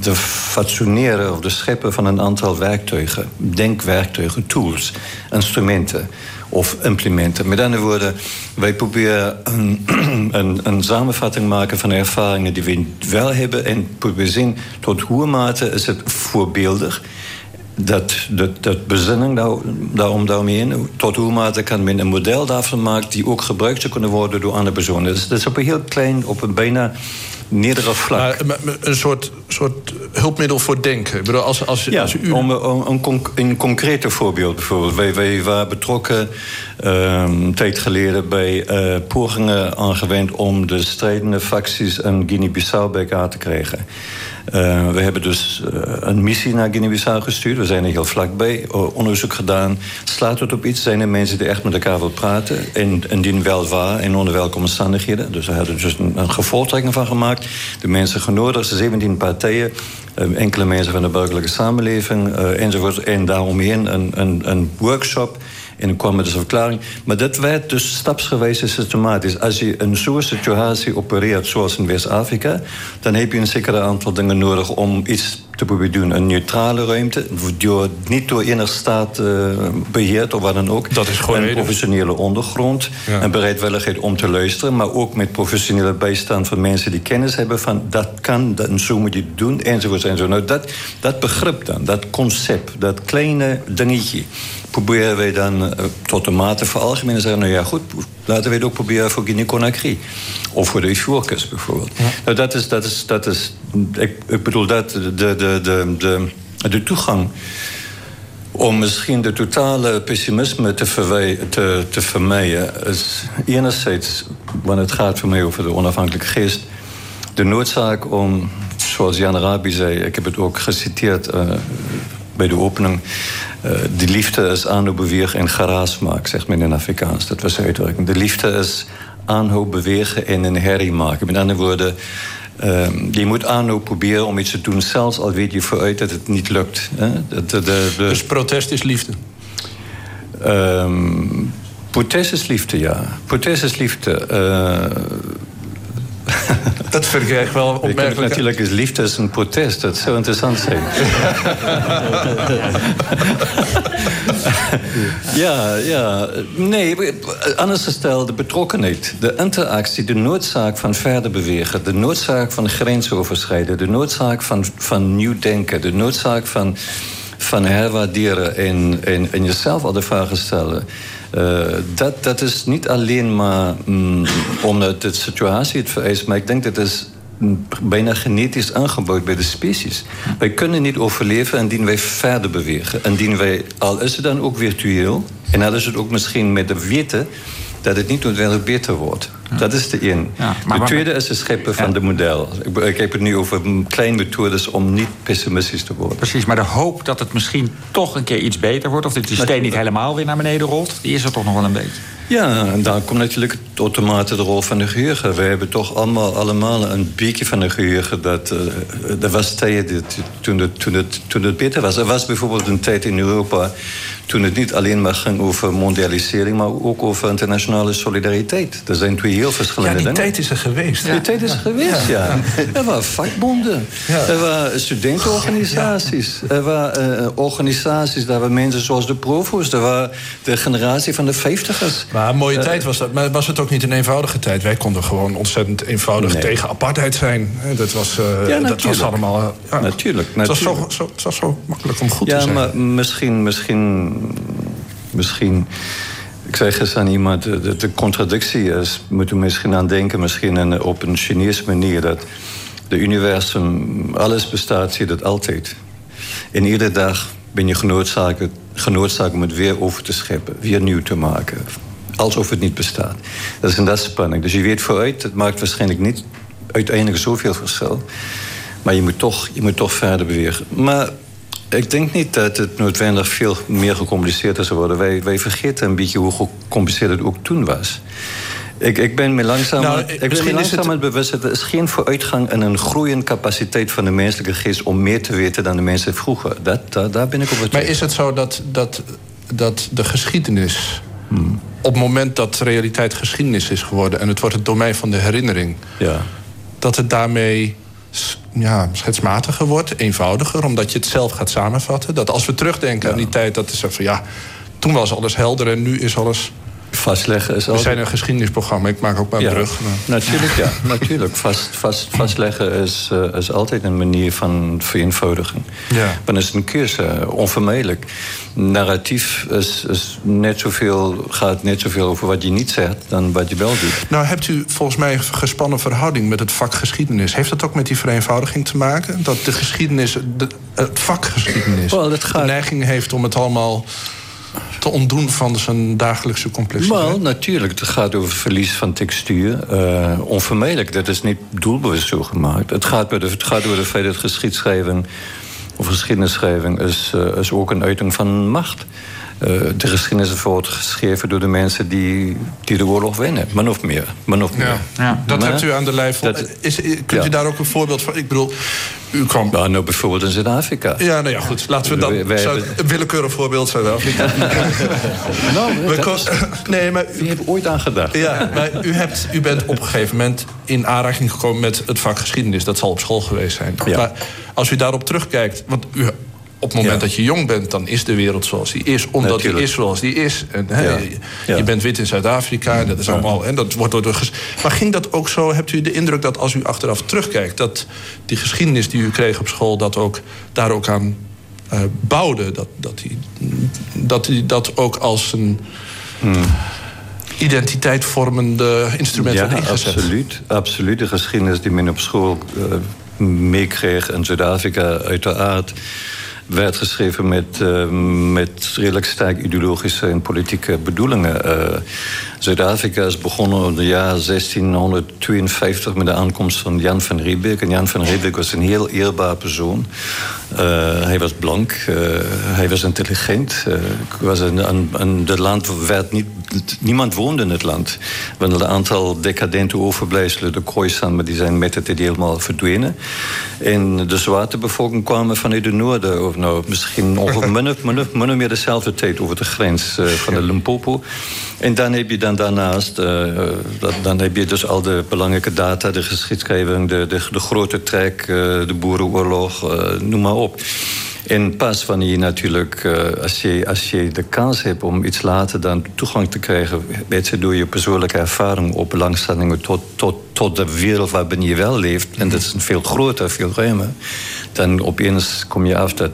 de fatsoeneren of de scheppen van een aantal werktuigen. Denkwerktuigen, tools, instrumenten of implementen. Met andere woorden, wij proberen een, een, een samenvatting maken van ervaringen die we wel hebben... en proberen zien tot hoe mate is het voorbeeldig dat, dat, dat bezinning daar, daarom daaromheen, tot hoe mate kan men een model daarvan maken die ook gebruikt zou kunnen worden door andere personen. Dus dat is op een heel klein, op een bijna nederig vlak. een soort, soort hulpmiddel voor denken. Ik bedoel, als, als, ja, als u... om, om, een, een concreet voorbeeld bijvoorbeeld. Wij, wij waren betrokken um, een tijd geleden bij uh, pogingen aangewend om de strijdende facties in Guinea-Bissau bij elkaar te krijgen. Uh, we hebben dus uh, een missie naar Guinea-Bissau gestuurd. We zijn er heel vlakbij, onderzoek gedaan. Slaat het op iets? Zijn er mensen die echt met elkaar willen praten? En indien wel waar, en onder welke omstandigheden? Dus we hebben dus een, een gevolgtrekking van gemaakt. De mensen genodigd, 17 partijen. Uh, enkele mensen van de burgerlijke samenleving enzovoort. En daaromheen een, een, een workshop en dan kwam dus een verklaring. Maar dat werd dus stapsgewijs en systematisch. Als je in zo'n situatie opereert, zoals in West-Afrika... dan heb je een zeker aantal dingen nodig om iets te proberen doen. Een neutrale ruimte, door, niet door enig staat uh, beheerd of wat dan ook. Dat is gewoon Een professionele ondergrond, ja. een bereidwilligheid om te luisteren... maar ook met professionele bijstand van mensen die kennis hebben... van dat kan, dat, en zo moet je het doen, enzovoort. enzovoort. Nou, dat, dat begrip dan, dat concept, dat kleine dingetje proberen wij dan uh, tot de mate veralgemenen te zeggen... nou ja, goed, laten we het ook proberen voor Guinea-Conakry. Of voor de Ivoorkust bijvoorbeeld. Ja. Nou, dat is, dat is, dat is ik, ik bedoel, dat, de, de, de, de, de toegang om misschien de totale pessimisme te, te, te vermijden... is enerzijds, wanneer het gaat voor mij over de onafhankelijke geest... de noodzaak om, zoals Jan Arabi zei... ik heb het ook geciteerd uh, bij de opening... Uh, de liefde is aanhoop bewegen en geraasmaak, zegt men in Afrikaans. Dat was de uitdrukking. De liefde is aanhoop bewegen en een herrie maken. Met andere woorden, je moet aanhoop proberen om iets te doen... zelfs al weet je vooruit dat het niet lukt. Hè? De, de, de, dus protest is liefde? Um, protest is liefde, ja. Protest is liefde. Uh, dat vind ik echt wel opmerkelijk. Natuurlijk is liefde is een protest. Dat zou interessant zijn. ja, ja. Nee, anders gesteld, de betrokkenheid. De interactie, de noodzaak van verder bewegen. De noodzaak van grenzen overschrijden. De noodzaak van, van nieuw denken. De noodzaak van, van herwaarderen en, en, en jezelf al de vragen stellen. Uh, dat, dat is niet alleen maar mm, omdat de situatie het vereist, maar ik denk dat het bijna genetisch aangebouwd bij de species. Wij kunnen niet overleven indien wij verder bewegen. Indien wij, al is het dan ook virtueel, en al is het ook misschien met de weten dat het niet noodzakelijk beter wordt. Dat is de één. Ja, de tweede is het scheppen van de model. Ik, ik, heb het nu over kleine methodes om niet pessimistisch te worden. Precies, maar de hoop dat het misschien toch een keer iets beter wordt... of dat die steen niet helemaal weer naar beneden rolt... die is er toch nog wel een beetje. Ja, en daar komt natuurlijk automatisch de rol van de geheugen. We hebben toch allemaal, allemaal een beetje van de geheugen. Dat, uh, er was tijden toen het, toen, het, toen het beter was. Er was bijvoorbeeld een tijd in Europa toen het niet alleen maar ging over mondialisering... maar ook over internationale solidariteit. Er zijn twee heel verschillende dingen. Ja, die tijd is er geweest. Die tijd is er geweest, ja. Er waren vakbonden. Er waren studentenorganisaties. Er waren uh, organisaties, daar waren mensen zoals de provo's. Er waren de generatie van de vijftigers. Maar een mooie uh, tijd was dat. Maar was het ook niet een eenvoudige tijd? Wij konden gewoon ontzettend eenvoudig nee. tegen apartheid zijn. Dat was, uh, ja, dat was allemaal... Ja. Natuurlijk. Het, was zo, zo, het was zo makkelijk om goed te zijn. Ja, maar misschien... misschien misschien. Ik zei gisteren aan iemand, de, de contradictie is, moeten we misschien aan denken, misschien op een Chinese manier, dat de universum, alles bestaat, zie dat altijd. En iedere dag ben je genoodzaakt, genoodzaakt om het weer over te scheppen, weer nieuw te maken. Alsof het niet bestaat. Dat is een dat spanning. Dus je weet vooruit, het maakt waarschijnlijk niet uiteindelijk zoveel verschil. Maar je moet toch, je moet toch verder bewegen. Maar Ik denk niet dat het noodwendig veel meer gecompliceerd is geworden. Wij, wij vergeten een beetje hoe gecompliceerd het ook toen was. Ik, ik ben me langzaam, Nou, ik ben me langzaam het- bewust... dat er is geen vooruitgang en een groeiende capaciteit van de menselijke geest... om meer te weten dan de mensen vroeger. Dat, daar, daar ben ik op het Maar is het zo dat, dat, dat de geschiedenis... op het moment dat realiteit geschiedenis is geworden... en het wordt het domein van de herinnering... Ja. dat het daarmee ja, schetsmatiger wordt, eenvoudiger... omdat je het zelf gaat samenvatten. Dat als we terugdenken aan die tijd... dat is van ja, toen was alles helder en nu is alles... Vastleggen is We zijn een geschiedenisprogramma, ik maak ook maar een Ja, brug. maar- Natuurlijk, ja. natuurlijk. Vast, vast, vastleggen is, eh, is altijd een manier van vereenvoudiging. Ja. Maar dat is een keuze, onvermijdelijk. Narratief is, is net zoveel, gaat net zoveel over wat je niet zegt... dan wat je wel doet. Nou, hebt u volgens mij een gespannen verhouding met het vak geschiedenis. Heeft dat ook met die vereenvoudiging te maken? Dat de geschiedenis, de, het vak geschiedenis, Wel, dat gaat- de neiging heeft om het allemaal te ontdoen van zijn dagelijkse complexiteit? Wel, natuurlijk. Het gaat over verlies van textuur. Eh, onvermijdelijk. Dat is niet doelbewust zo gemaakt. Het gaat, bij de, het gaat dat geschiedschrijving... of geschiedenisschrijving is, eh, is ook een uiting van macht. Eh, de geschiedenis wordt geschreven door de mensen die, die de oorlog winnen. Man of meer. Man of meer. Ja, dat Maar- hebt u aan de lijf. Dat- Is, kunt Ja. u daar ook een voorbeeld van? Ik bedoel, u kwam. Nou, nou bijvoorbeeld in Zuid-Afrika. Ja, nou ja, goed. Laten we dan. Wij- wij zou- hebben- Een willekeurig voorbeeld Zuid-Afrika. Nou, We nee, maar Wie heeft ooit aan gedacht? Ja, maar u, hebt, u bent op een gegeven moment in aanraking gekomen met het vak geschiedenis. Dat zal op school geweest zijn. Ja. Maar als u daarop terugkijkt, want u, op het moment Ja. dat je jong bent, dan is de wereld zoals die is, omdat Natuurlijk. die is zoals die is. En, Ja. je, bent wit in Zuid-Afrika, dat is allemaal. En dat wordt door de maar ging dat ook zo? Hebt u de indruk dat als u achteraf terugkijkt, dat die geschiedenis die u kreeg op school, dat ook, daar ook aan eh, bouwde? Dat, dat, die, dat die dat ook als een identiteit vormende instrument Ja, ingezet? absoluut. absoluut. De geschiedenis die men op school eh, meekreeg in Zuid-Afrika uiteraard werd geschreven met, eh, met redelijk sterk ideologische en politieke bedoelingen. Eh, Zuid-Afrika is begonnen in het jaar 1652 met de aankomst van Jan van Riebeek. En Jan van Riebeek was een heel eerbaar persoon. Eh, hij was blank, hij was intelligent. was een, een, land werd niet, niemand woonde in het land. Want een aantal decadente overblijfselen, de Khoisan, die zijn met het helemaal verdwenen. En de zwarte bevolking kwamen vanuit de noorden, of nou, misschien ongeveer min of, min of- min of meer dezelfde tijd over de grens eh, van de Limpopo. En dan heb je dan daarnaast, eh, dat- dan heb je dus al de belangrijke data, de geschiedschrijving, de, de, de grote trek, eh, de boerenoorlog, noem maar op. En pas wanneer je natuurlijk, eh, als, je, als je de kans hebt om iets later dan toegang te krijgen, weet je, door je persoonlijke ervaring op belangstellingen tot, tot, tot de wereld waarin je wel leeft, en dat is een veel groter, veel ruimer, dan opeens kom je af dat.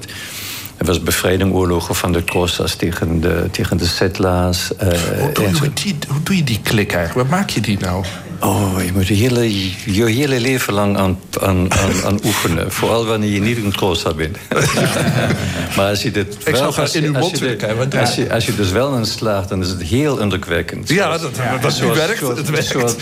Er was bevrijdingoorlogen van de Xhosas tegen de, tegen de settlers. eh, Hoe doe, je hoe doe je die klik eigenlijk? Waar maak je die nou? Oh, je moet je hele, je hele leven lang aan, aan, aan, aan oefenen. Vooral wanneer je niet een Xhosa bent. maar als je dit Ik zou graag als je- in uw mond willen kijken. Als je, als je dus wel aan slaagt, dan is het heel indrukwekkend. Ja, dat, dat, Zoals- u werkt. het werkt.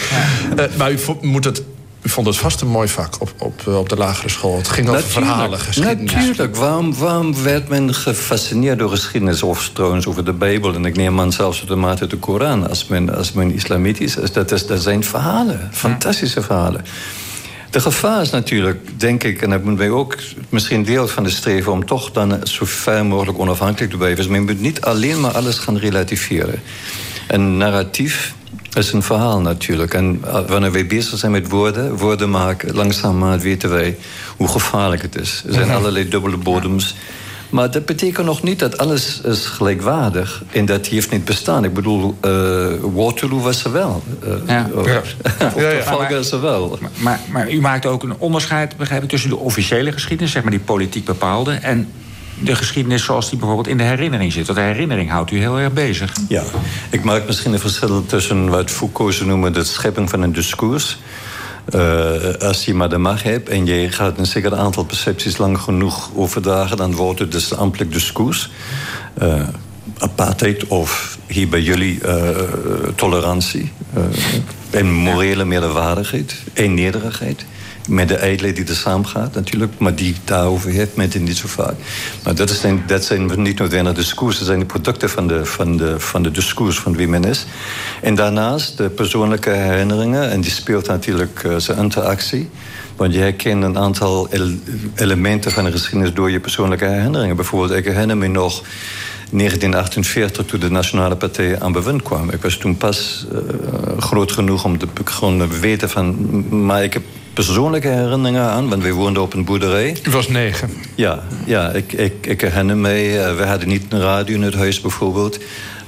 Eh, maar u, moet het, u vond het vast een mooi vak op, op, eh, op de lagere school. Het ging over verhalen, geschiedenis. Natuurlijk. Waarom, waarom werd men gefascineerd door geschiedenis? Of trouwens over de Bijbel. En ik neem aan zelfs automatisch de Koran. Als men, als men islamitisch is. Dat, is, dat zijn verhalen. Fantastische verhalen. De gevaar is natuurlijk, denk ik, en dat moeten wij ook misschien deel van de streven om toch dan zo ver mogelijk onafhankelijk te blijven. Dus men moet niet alleen maar alles gaan relativeren. Een narratief is een verhaal natuurlijk. En uh, wanneer wij bezig zijn met woorden, woorden maken, langzamerhand weten wij hoe gevaarlijk het is. Er zijn Mhm. allerlei dubbele bodems. Maar dat betekent nog niet dat alles is gelijkwaardig en dat heeft niet bestaan. Ik bedoel, eh, Waterloo was er wel. Eh, Ja. of- Ja. of Ja, ja. Er wel. Maar, maar u maakt ook een onderscheid, begrijp ik, tussen de officiële geschiedenis, zeg maar die politiek bepaalde, en de geschiedenis zoals die bijvoorbeeld in de herinnering zit. Want de herinnering houdt u heel erg bezig. Ja, ik maak misschien een verschil tussen wat Foucault ze noemen de schepping van een discours. Eh, als je maar de macht hebt en je gaat een zeker aantal percepties lang genoeg overdragen, dan wordt het dus een ambtelijk discours. Eh, apartheid of hier bij jullie eh, tolerantie en morele meerderwaardigheid en nederigheid. Met de edelen die er samen gaat natuurlijk. Maar die daarover heeft men het niet zo vaak. Maar dat, is zijn, dat zijn niet noodwendig discours. Dat zijn de producten van de, van, de, van de discours van wie men is. En daarnaast de persoonlijke herinneringen. En die speelt natuurlijk uh, zijn interactie. Want je herkent een aantal elementen van de geschiedenis door je persoonlijke herinneringen. Bijvoorbeeld, ik herinner me nog 1948, toen de Nationale Partij aan bewind kwam. Ik was toen pas uh, groot genoeg om te gewoon weten van... maar ik heb persoonlijke herinneringen aan, want wij woonden op een boerderij. U was negen? Ja, ja ik, ik, ik herinner mij, uh, we hadden niet een radio in het huis bijvoorbeeld...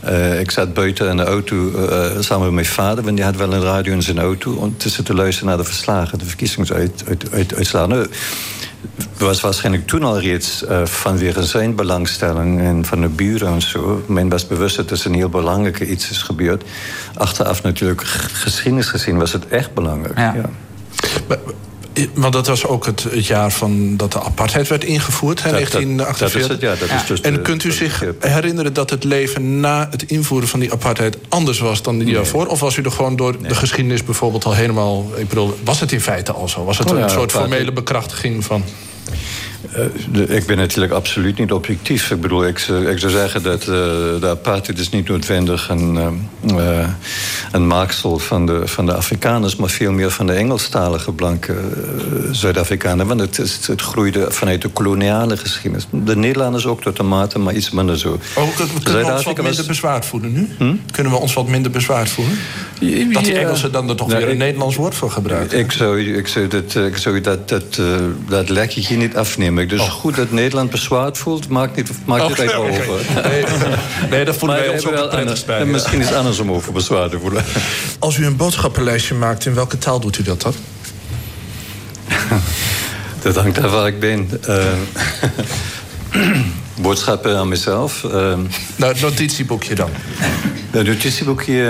Uh, ik zat buiten in de auto uh, samen met mijn vader... want die had wel een radio in zijn auto... om tussen te luisteren naar de verslagen, de verkiezingsuitslagen. Nou, was waarschijnlijk toen al reeds uh, vanwege zijn belangstelling... en van de buren en zo. Men was bewust dat er een heel belangrijk iets is gebeurd. Achteraf natuurlijk, geschiedenis gezien, was het echt belangrijk. Ja. ja. Maar, want dat was ook het, het, jaar van dat de apartheid werd ingevoerd, hè, 1948. Dat, dat is het, ja, dat is dus en de, kunt u zich herinneren dat het leven na het invoeren van die apartheid anders was dan die daarvoor? Of was u er gewoon door de geschiedenis bijvoorbeeld al helemaal. Ik bedoel, was het in feite al zo? Was het oh, een soort formele bekrachtiging van. Uh, ik ben natuurlijk absoluut niet objectief. Ik bedoel, ik, ik zou zeggen dat uh, de apartheid is niet noodwendig een, uh, een maaksel van de, van de Afrikaners, maar veel meer van de Engelstalige blanke Zuid-Afrikanen. Want het, is, het groeide vanuit de koloniale geschiedenis. De Nederlanders ook tot de mate, maar iets minder zo. Oh, kunnen we ons wat minder bezwaard voelen nu? Hm? Kunnen we ons wat minder bezwaard voelen? Dat die Engelsen dan er toch weer een ik, Nederlands woord voor gebruiken? Ik zou, ik zou, dat, ik zou dat, dat, dat lekje hier niet afnemen. Dus oh. goed dat Nederland bezwaard voelt, maakt niet, maakt oh, niet even okay. over. Nee, nee, dat voelen wij ons ook prettig bij. En misschien is het anders om over bezwaar te voelen. Als u een boodschappenlijstje maakt, in welke taal doet u dat dan? dat hangt af waar ik ben. Uh, boodschappen aan mezelf. Uh, nou, het notitieboekje dan. Het notitieboekje,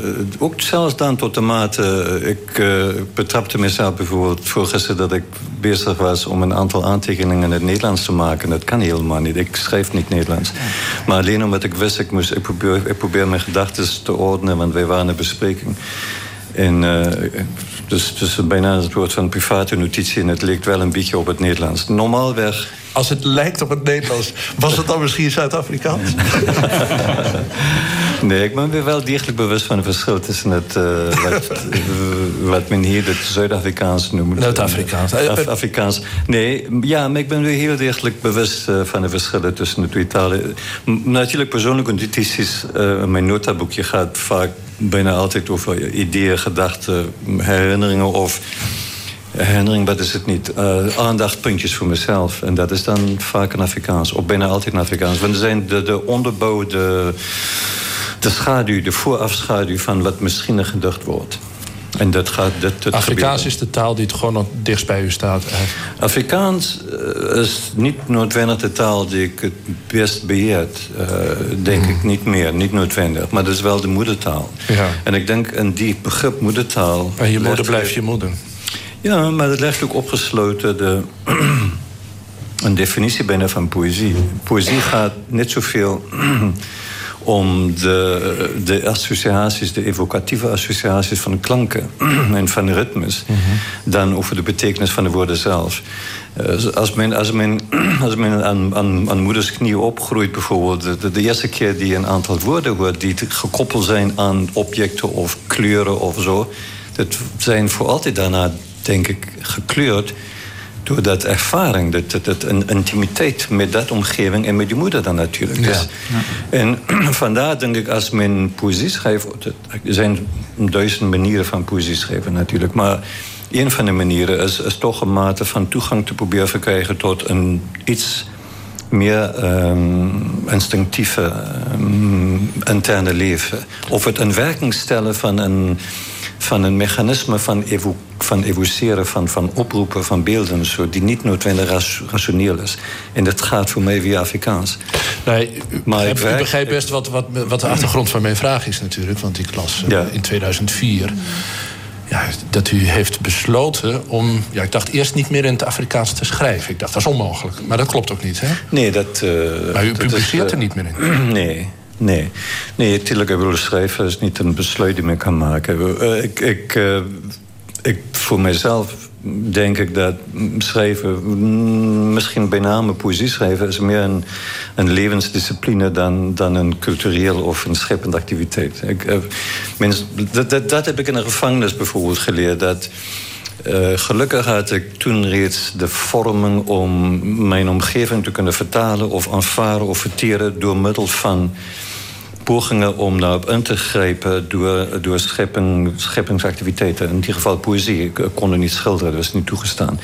uh, ook zelfs dan tot de mate... ik uh, betrapte mezelf bijvoorbeeld gisteren dat ik bezig was... om een aantal aantekeningen in het Nederlands te maken. Dat kan helemaal niet. Ik schrijf niet Nederlands. Maar alleen omdat ik wist, ik, moest, ik, probeer, ik probeer mijn gedachten te ordenen... want wij waren in bespreking. En, uh, dus, dus bijna een soort van private notitie... en het leek wel een beetje op het Nederlands. Normaalweg als het lijkt op het Nederlands, was het dan misschien Zuid-Afrikaans? nee, ik ben me wel degelijk bewust van het verschil tussen het, uh, wat, uh, wat, men hier het Zuid-Afrikaans noemt. Zuid-Afrikaans. Af Afrikaans. Nee, ja, maar ik ben me heel degelijk bewust uh, van de verschillen tussen de twee talen. Natuurlijk, persoonlijke notities, mijn notaboekje gaat vaak bijna altijd over ideeën, gedachten, herinneringen of herinnering, wat is het niet? Uh, aandachtpuntjes voor mezelf. En dat is dan vaak een Afrikaans. Of bijna altijd een Afrikaans. Want er zijn de, de onderbouw, de, de schaduw, de voorafschaduw van wat misschien gedacht wordt. En dat gaat, dat, dat Afrikaans is de taal die het gewoon nog dichtst bij u staat. Afrikaans uh, is niet noodwendig de taal die ik het best beheert. Uh, denk mm. ik niet meer, niet noodwendig. Maar dat is wel de moedertaal. Ja. En ik denk, in die begrip moedertaal... En je moeder blijft je moeder. Ja, maar dat legt ook opgesloten de, een definitie bijna van poëzie. Poëzie gaat net zoveel om de, de associaties, de evocatieve associaties van klanken en van ritmes, mm -hmm. dan over de betekenis van de woorden zelf. Uh, als men, als men, als men aan, aan, aan moeders knieën opgroeit, bijvoorbeeld, de, de, eerste keer die een aantal woorden hoort die gekoppeld zijn aan objecten of kleuren of zo, dat zijn voor altijd daarna denk ik, gekleurd door dat ervaring, dat, dat, een intimiteit met dat omgeving en met je moeder dan natuurlijk. Ja. Dus, en vandaar denk ik, als men poëzie schrijft, er zijn duizend manieren van poëzie schrijven natuurlijk, maar een van de manieren is, is toch een mate van toegang te proberen te krijgen tot een iets meer um, instinctieve um, interne leven. Of het een werking stellen van een van een mechanisme van, evo van evoceren, van, van oproepen van beelden, zo, die niet noodwendig rationeel is. En dat gaat voor mij via Afrikaans. Nee, maar ik, begrijp best wat, wat, wat de achtergrond van mijn vraag is natuurlijk. Want ik las uh, in 2004 ja, dat u heeft besloten om... Ja, ik dacht eerst niet meer in het Afrikaans te schrijven. Ik dacht, dat is onmogelijk. Maar dat klopt ook niet, hè? Nee, dat... Uh, maar u publiceert is, uh, er niet meer in? Nee, Nee, nee natuurlijk, ik wil schrijven is niet een besluit die men kan maken. Ik, ik, uh, ik, voor mezelf denk ik dat schrijven, mm, misschien bij name poëzie schrijven, is meer een, een levensdiscipline dan, dan een cultureel of een scheppende activiteit. Ik, uh, dat, dat, dat, heb ik in een gevangenis bijvoorbeeld geleerd. Dat, gelukkig had ik toen reeds de vorming om mijn omgeving te kunnen vertalen of aanvaren of verteren door middel van pogingen om daarop in te grijpen door, door schepping, scheppingsactiviteiten. In ieder geval poëzie. Ik kon niet schilderen, dat was niet toegestaan.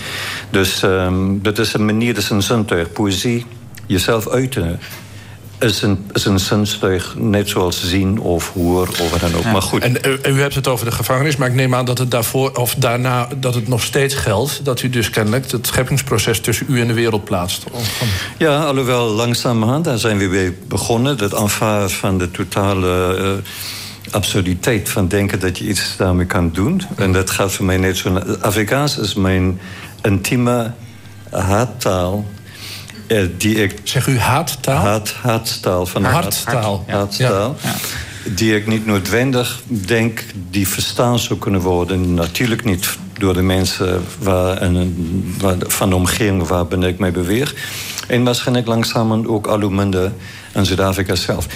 Dus um, dat is een manier, dat is een zintuig. Poëzie, jezelf uiten is een, is een zinstuig, net zoals zien of hoor of wat dan ook. Maar goed. En u, u, hebt het over de gevangenis, maar ik neem aan dat het daarvoor of daarna dat het nog steeds geldt dat u dus kennelijk het scheppingsproces tussen u en de wereld plaatst. Ja, alhoewel langzamerhand, daar zijn we weer begonnen. Het aanvaarden van de totale. Uh, absurditeit van denken dat je iets daarmee kan doen. En dat gaat voor mij net zo. Afrikaans is mijn intieme haattaal eh, die ik... Zeg u haattaal? Haat, haattaal. Van harttaal. Harttaal. Ja. Die ik niet noodwendig denk die verstaan zou kunnen worden. Natuurlijk niet door de mensen waar, en, waar, van de omgeving waar ben ik mee beweeg. En waarschijnlijk langzamerhand ook al minder in Zuid-Afrika zelf.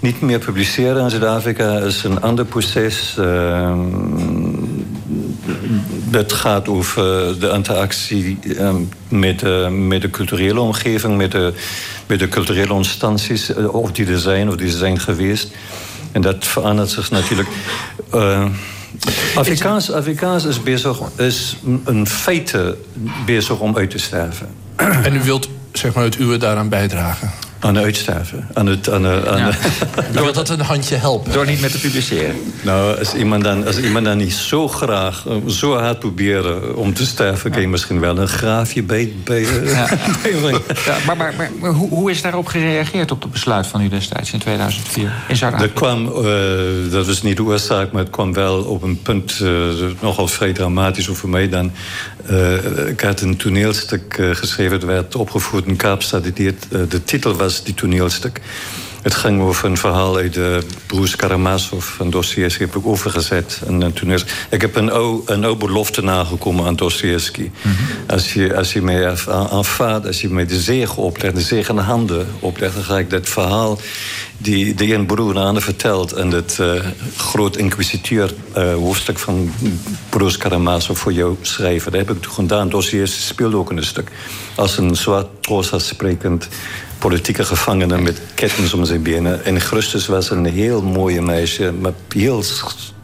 Niet meer publiceren in Zuid-Afrika is een ander proces. Uh, dat gaat over de interactie ehm, met, uh, met de culturele omgeving, met de, met de culturele instanties, eh, of die er zijn of die er zijn geweest. En dat verandert zich natuurlijk. Afrikaans, Afrikaans is, bezig, is een feite bezig om uit te sterven. En u wilt zeg maar, het uwe daaraan bijdragen? Aan uitsterven. Aan het, aan, aan ja. Door dat een handje helpen. Door niet meer te publiceren. Nou, als iemand dan, als iemand dan niet zo graag, eh, zo hard proberen om te sterven... Ja. kun je misschien wel een graafje bij, bij, uh, ja. ja, maar, maar, maar, hoe, hoe is daarop gereageerd op het besluit van u destijds in 2004 in Zuid-Afrika? Dat kwam, uh, dat was niet de oorzaak, maar het kwam wel op een punt... Uh, nogal vrij dramatisch voor mij dan. ik had een toneelstuk geschreven, het werd opgevoerd in Kaapstad. de titel was die toneelstuk. Het ging over een verhaal uit de broers Karamazov van Dostoevsky. heb ik overgezet. En, toen is, ik heb een oude, een oude belofte nagekomen aan Dostoevsky. Mm -hmm. Als je, als je mij aanvaardt, als je mij de zegen oplegt, de zegen handen oplegt... dan ga ik dat verhaal die de een broer aan vertelt... en het uh, groot inquisiteur uh, hoofdstuk van broers Karamazov voor jou schrijven. Dat heb ik toen gedaan. Dostoevsky speelde ook in een stuk. Als een zwart Xhosa sprekend politieke gevangenen met kettens om zijn benen. En Christus was een heel mooie meisje, maar heel,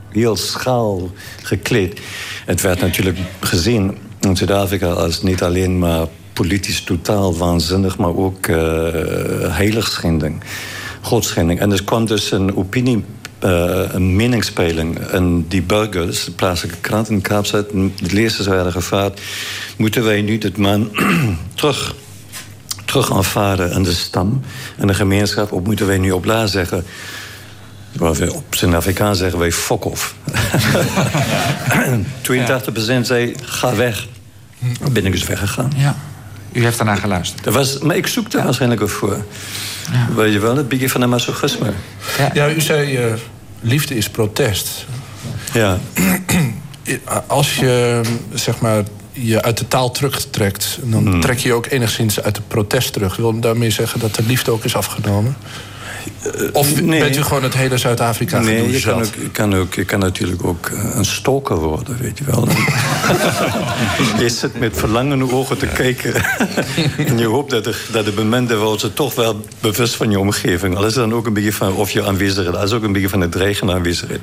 heel schaal gekleed. Het werd natuurlijk gezien in Zuid-Afrika als niet alleen maar politisch totaal waanzinnig, maar ook uh, heiligschending, godschending. En er kwam dus een opinie uh, een meningspeiling. En die burgers, de plaatselijke krant in Kaapstad, de lezers werden gevraagd... moeten wij nu dit man terug terug aanvaarden aan de stam en de gemeenschap. Of moeten wij nu op la zeggen... Waar we op zijn Afrikaans zeggen wij fok off. 82% zei, ga weg. Dan ben ik dus weggegaan. Ja. U heeft daarna geluisterd. Dat was, maar ik zoekte ja. waarschijnlijk ook voor. Ja. Weet je wel, het begin van een masochisme. Ja, ja u zei, uh, liefde is protest. Ja. Als je, zeg maar, je uit de taal terugtrekt... dan hmm. trek je je ook enigszins uit het protest terug. Wil je daarmee zeggen dat de liefde ook is afgenomen? Of nee. bent u gewoon het hele Zuid-Afrika Nee, je kan, ook, kan ook, je kan natuurlijk ook eh, een stalker worden, weet je wel. je zit met verlangende ogen te kijken. en je hoopt dat, er, dat de waarop ze toch wel bewust van je omgeving... al is dan ook een beetje van of je aanwezigheid... is ook een beetje van het dreigende aanwezigheid.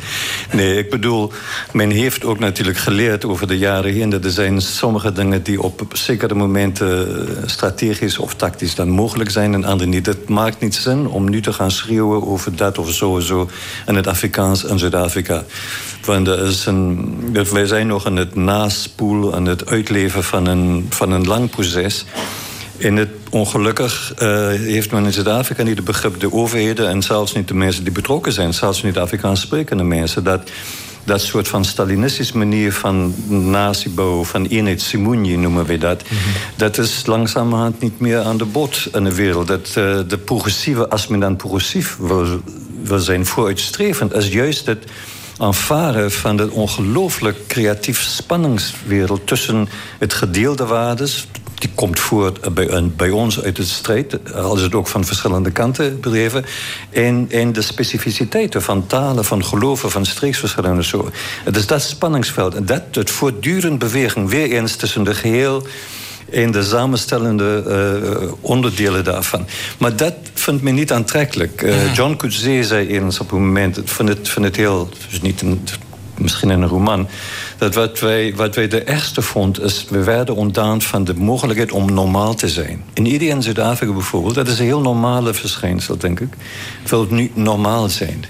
Nee, ik bedoel, men heeft ook natuurlijk geleerd over de jaren heen... dat er zijn sommige dingen die op zekere momenten eh, strategisch of tactisch dan mogelijk zijn... en andere niet. Het maakt niet zin om nu te gaan schreeuwen over dat of zo zo. En het Afrikaans in Zuid-Afrika. Want er is een, wij zijn nog in het naspoel en het uitleven van een, van een lang proces. In het ongelukkig uh, heeft men in Zuid-Afrika niet het begrip de overheden... en zelfs niet de mensen die betrokken zijn, zelfs niet de Afrikaans sprekende mensen... dat dat soort van Stalinistische manier van natiebouw, van eenheid Simunji noemen we dat. Mm -hmm. Dat is langzamerhand niet meer aan de bod in de wereld. Dat, uh, de progressieve, als men dan progressief wil, wil zijn, vooruitstrevend, is juist het aanvaren van de ongelooflijk creatief spanningswereld tussen het gedeelde waardes, die komt voort bij, bij ons uit het strijd, al is het ook van verschillende kanten bedreven, en, en de specificiteiten van talen, van geloven, van streeksverschillen en zo. Het is dat spanningsveld en dat het voortdurend bewegen weer eens tussen de geheel en de samenstellende uh, onderdelen daarvan. Maar dat vindt men niet aantrekkelijk. Uh, John Coetzee zei eens op een moment... ik vind het, vind het heel... Dus niet een, misschien in een roman dat wat wij, wat wij de ergste vonden, is we werden ontdaan van de mogelijkheid om normaal te zijn. In India en Zuid-Afrika bijvoorbeeld, dat is een heel normale verschijnsel, denk ik. Wil het nu normaal zijn.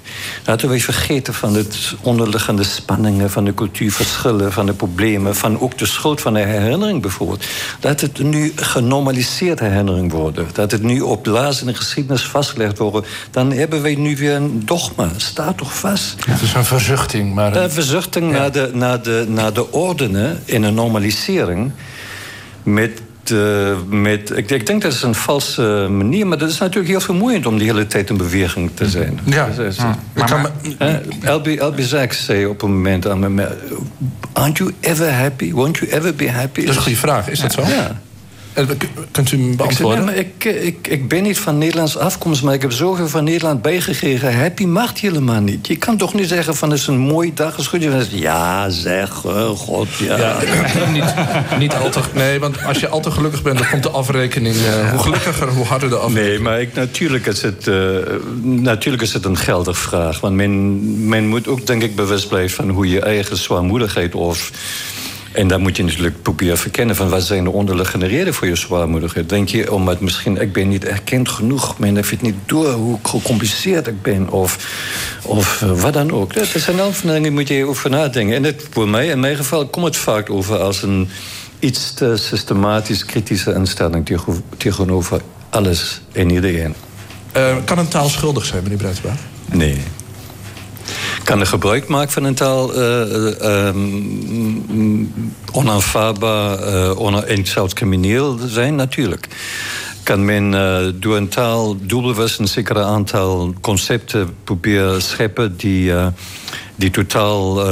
Laten we vergeten van het onderliggende spanningen, van de cultuurverschillen, van de problemen, van ook de schuld van de herinnering bijvoorbeeld. Dat het nu genormaliseerd herinnering wordt. Dat het nu op laatst in de geschiedenis vastgelegd wordt. Dan hebben wij nu weer een dogma. Staat toch vast? Het is een verzuchting. Maar een... een verzuchting naar de, naar de naar de ordenen in een normalisering met met, ik, ik, denk dat is een valse manier, maar dat is natuurlijk heel vermoeiend om de hele tijd in beweging te zijn. Ja. maar, LB, LB Zaks zei op een moment aan me: Aren't you ever happy? Won't you ever be happy? Dat is een goede vraag, is dat zo? Ja. Eh, kunt u hem beantwoorden? Ik, ik, ik, ik, ben niet van Nederlands afkomst, maar ik heb zoveel van Nederland bijgekregen. Happy mag helemaal niet. Je kan toch niet zeggen van het is een mooie dag. Is goed. Ja, zeg, uh, god, ja. ja niet, niet al te, nee, want als je al te gelukkig bent, dan komt de afrekening. Uh, hoe gelukkiger, hoe harder de afrekening. Nee, maar ik, natuurlijk, is het, uh, natuurlijk is het een geldig vraag. Want men, men moet ook, denk ik, bewust blijven van hoe je eigen zwaarmoedigheid of en dan moet je natuurlijk proberen verkennen van wat zijn de onderliggende redenen voor je zwaarmoedigheid. Denk je, omdat misschien ik ben niet erkend genoeg, men heeft het niet door hoe gecompliceerd ik ben of, of uh, wat dan ook. Dat zijn al van dingen moet je over nadenken. En het, voor mij, in mijn geval, komt het vaak over als een iets te systematisch kritische instelling tegenover alles en iedereen. Uh, kan een taal schuldig zijn, meneer Bruidsbaar? Nee kan er gebruik maken van een taal uh, onaanvaardbaar uh, en zelfs crimineel zijn? Natuurlijk. Kan men door een taal doelbewust een zeker aantal concepten proberen scheppen die, die totaal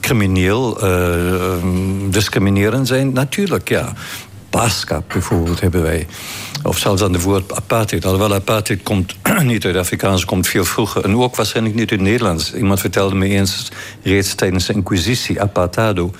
crimineel, discriminerend zijn? Natuurlijk, ja. Paaskap bijvoorbeeld hebben wij. Of zelfs aan de woord apartheid. Alhoewel apartheid komt niet uit Afrikaans, komt veel vroeger. En ook waarschijnlijk niet uit Nederlands. Iemand vertelde me eens, reeds tijdens de inquisitie, apartado...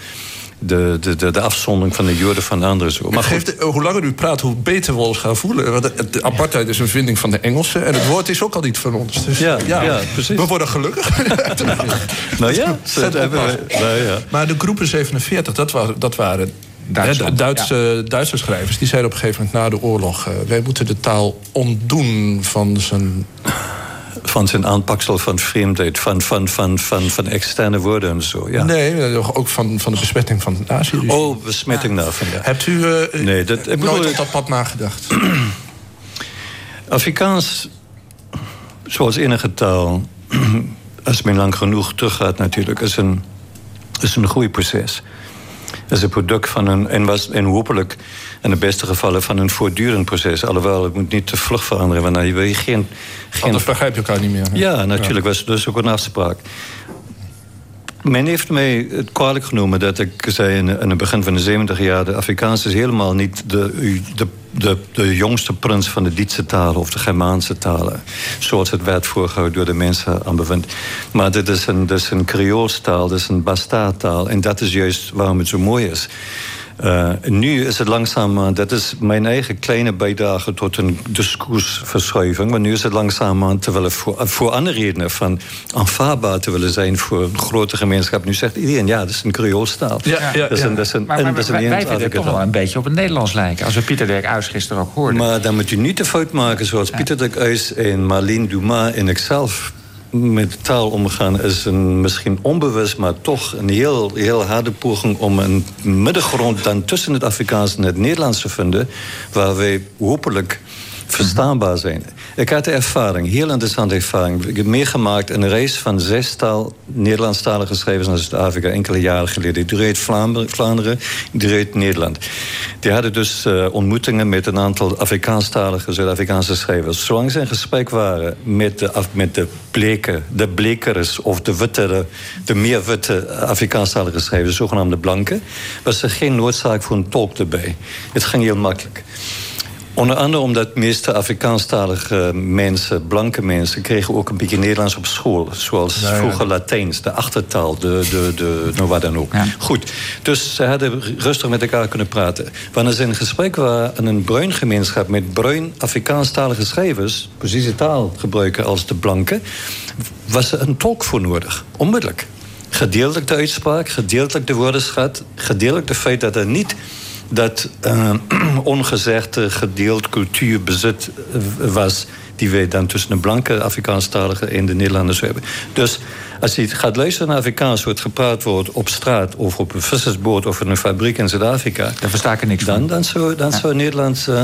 De, de, de, de, afzondering van de Joden van anderen. Zo. Maar geeft, hoe langer u praat, hoe beter we ons gaan voelen. Want de, apartheid is een vinding van de Engelsen. En het woord is ook al niet van ons. Dus ja, ja, precies. We worden gelukkig. nou ja, dat hebben we, nou ja. Maar de groepen 47, dat, waren, dat waren Duitse, Duitse schrijvers die zeiden op een gegeven moment na de oorlog... Uh, wij moeten de taal ontdoen van zijn... Van zijn aanpaksel van vreemdheid, van, van, van, van, van externe woorden en zo. Ja. Nee, ook van, van de besmetting van het nazi Oh, besmetting daarvan, ja. Hebt u uh, nee, dat, ik nooit op dat pad nagedacht? Afrikaans, zoals enige taal... als men lang genoeg teruggaat natuurlijk... is een, is een groeiproces is een product van een, en, was, en hopelijk in de beste gevallen van een voortdurend proces. Alhoewel, het moet niet te vlug veranderen, want dan wil je geen... geen... Anders begrijp je elkaar niet meer. Ja, natuurlijk, was dus ook een afspraak. Men heeft mij het kwalijk genomen dat ik zei in, het begin van de 70 jaar... de Afrikaans is helemaal niet de, de, de, jongste prins van de Dietse talen... of de Germaanse talen, zoals het werd voorgehouden door de mensen aan bevind. Maar dit is een, dit is een Creoolstaal, dit is een bastaardtaal. En dat is juist waarom het zo mooi is. Uh, nu is het langzaam, dat is mijn eigen kleine bijdrage tot een discoursverschuiving. Maar nu is het langzaam te willen voor, voor andere redenen van aanvaardbaar te willen zijn voor een grote gemeenschap. Nu zegt iedereen, ja, dat is een Creoolstaal. Ja, ja, dat is een, dat is een, maar, maar, maar, wij, wij vinden het toch wel een beetje op het Nederlands lijken. Als we Pieter Dirk Uys gisteren ook hoorden. Maar dan moet u niet de fout maken zoals Pieter Dirk Uys en Marlene Dumas en ikzelf met taal omgaan is een misschien onbewust, maar toch een heel, heel harde poging om een middengrond dan tussen het Afrikaans en het Nederlands te vinden, waar wij hopelijk verstaanbaar zijn. Ik had de ervaring, heel interessante ervaring. Ik heb meegemaakt een race van zestal Nederlandstalige schrijvers naar Zuid-Afrika enkele jaren geleden. Die reed Vlaanderen, die reed Nederland. Die hadden dus uh, ontmoetingen met een aantal Afrikaanstalige Zuid-Afrikaanse schrijvers. Zolang ze in gesprek waren met de, met de bleke, de blekers of de witte, de meer witte Afrikaanstalige schrijvers, zogenaamde blanken, was er geen noodzaak voor een tolk erbij. Het ging heel makkelijk. Onder andere omdat de meeste Afrikaanstalige mensen, blanke mensen... kregen ook een beetje Nederlands op school. Zoals vroeger Latijns, de achtertaal, de, de, de, nou wat dan ook. Goed, dus ze hadden rustig met elkaar kunnen praten. Wanneer ze in gesprek waren in een bruin gemeenschap... met bruin Afrikaanstalige schrijvers... precies taal gebruiken als de blanke... was er een tolk voor nodig, onmiddellijk. Gedeeltelijk de uitspraak, gedeeltelijk de woordenschat... gedeeltelijk het feit dat er niet dat uh, ongezegde gedeeld cultuurbezit eh, was... die wij dan tussen de blanke Afrikaanstaligen en de Nederlanders hebben. Dus als je gaat luisteren naar Afrikaans... wordt gepraat wordt op straat of op een vissersboot... of in een fabriek in Zuid-Afrika... Dan versta ik er niks dan, Dan zou, dan zou Nederland uh,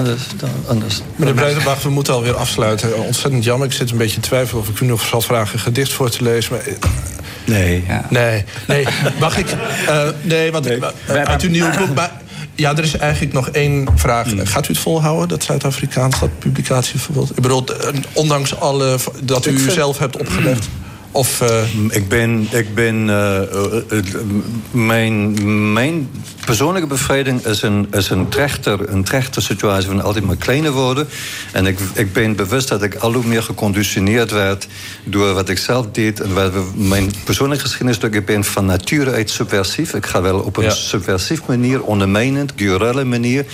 anders... Meneer Breitenbach, we moeten alweer afsluiten. Ontzettend jammer. Ik zit een beetje te twijfelen of ik u nog zal vragen... een gedicht voor te lezen. Maar Nee. Ja. Nee, nee. Mag ik? Uh, nee, want nee. uit uw nieuwe boek... Maar, ja, er is eigenlijk nog één vraag. Hmm. Gaat u het volhouden, dat Zuid-Afrikaans, dat publicatieverbod? Ik bedoel, ondanks alle dat u vind... zelf hebt opgelegd. Of, uh... Ik ben. Ik ben uh, uh, mijn, mijn persoonlijke bevrijding is een, is een, trechter, een trechter situatie van altijd maar kleiner worden. En ik, ik ben bewust dat ik al hoe meer geconditioneerd werd door wat ik zelf deed. En wat mijn persoonlijke geschiedenisstuk, ik ben van nature uit subversief. Ik ga wel op een ja. subversief manier, ondermijnend, gurelle manier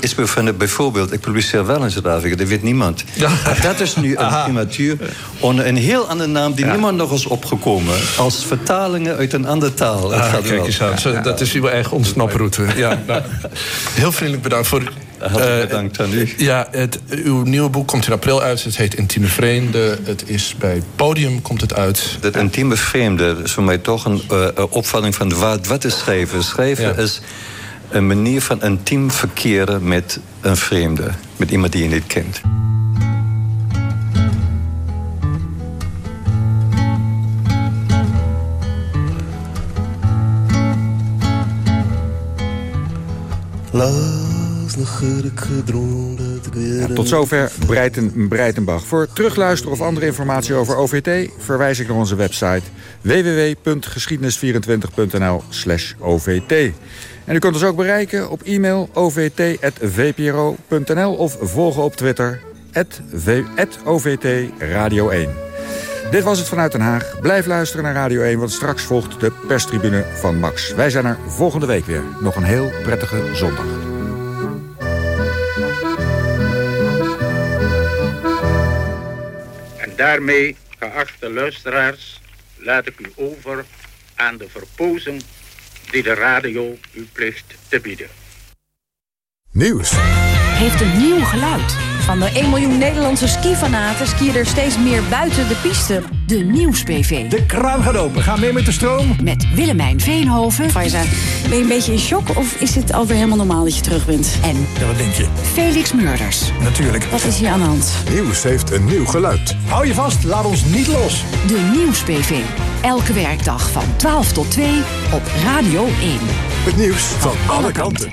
is. Bijvoorbeeld, ik publiceer wel in Zuid-Afrika, dat weet niemand. Ja. Dat is nu een prematuur onder een heel andere naam die ja. niemand nog is opgekomen. Als vertalingen uit een andere taal. Ah, kijk eens aan. Ja. Dat is uw eigen ontsnaproute. Ja, nou, heel vriendelijk bedankt voor... Hartelijk uh, bedankt aan u. Ja, het, uw nieuwe boek komt in april uit. Het heet Intieme Vreemde. Het is bij Podium komt het uit. Dat Intieme Vreemde is voor mij toch een uh, opvatting van wat, wat is schrijven. Schrijven is een manier van intiem verkeren met een vreemde, met iemand die je niet kent. Tot zover Breiten, Breitenbach. Voor terugluisteren of andere informatie over OVT... verwijs ik naar onze website www.geschiedenis24.nl OVT. En u kunt ons ook bereiken op e-mail ovt.vpro.nl of volgen op Twitter OVT Radio 1. Dit was het vanuit Den Haag. Blijf luisteren naar Radio 1, want straks volgt de perstribune van Max. Wij zijn er volgende week weer. Nog een heel prettige zondag. Daarmee, geachte luisteraars, laat ik u over aan de verpozen die de radio u plicht te bieden. Nieuws. Heeft een nieuw geluid. Van de 1 miljoen Nederlandse skifanaten skiën er steeds meer buiten de piste. De Nieuws-PV. De kraan gaat open. Ga mee met de stroom. Met Willemijn Veenhoven. Faiza, ben je een beetje in shock of is het alweer helemaal normaal dat je terug bent? En ja, wat denk je? Felix Murders. Natuurlijk. Wat is hier aan de hand? Nieuws heeft een nieuw geluid. Hou je vast, laat ons niet los. De Nieuws-PV. Elke werkdag van 12 tot 2 op Radio 1. Het nieuws van, van alle kanten.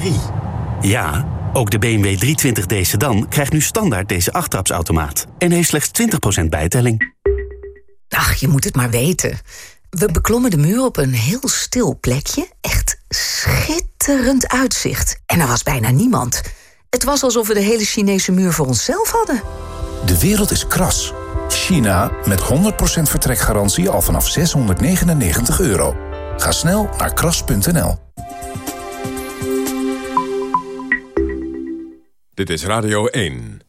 3. Ja, ook de BMW 320d sedan krijgt nu standaard deze achttrapsautomaat. En heeft slechts 20% bijtelling. Ach, je moet het maar weten. We beklommen de muur op een heel stil plekje. Echt schitterend uitzicht. En er was bijna niemand. Het was alsof we de hele Chinese muur voor onszelf hadden. De wereld is kras. China met 100% vertrekgarantie al vanaf 699 euro. Ga snel naar kras.nl. Dit is Radio 1.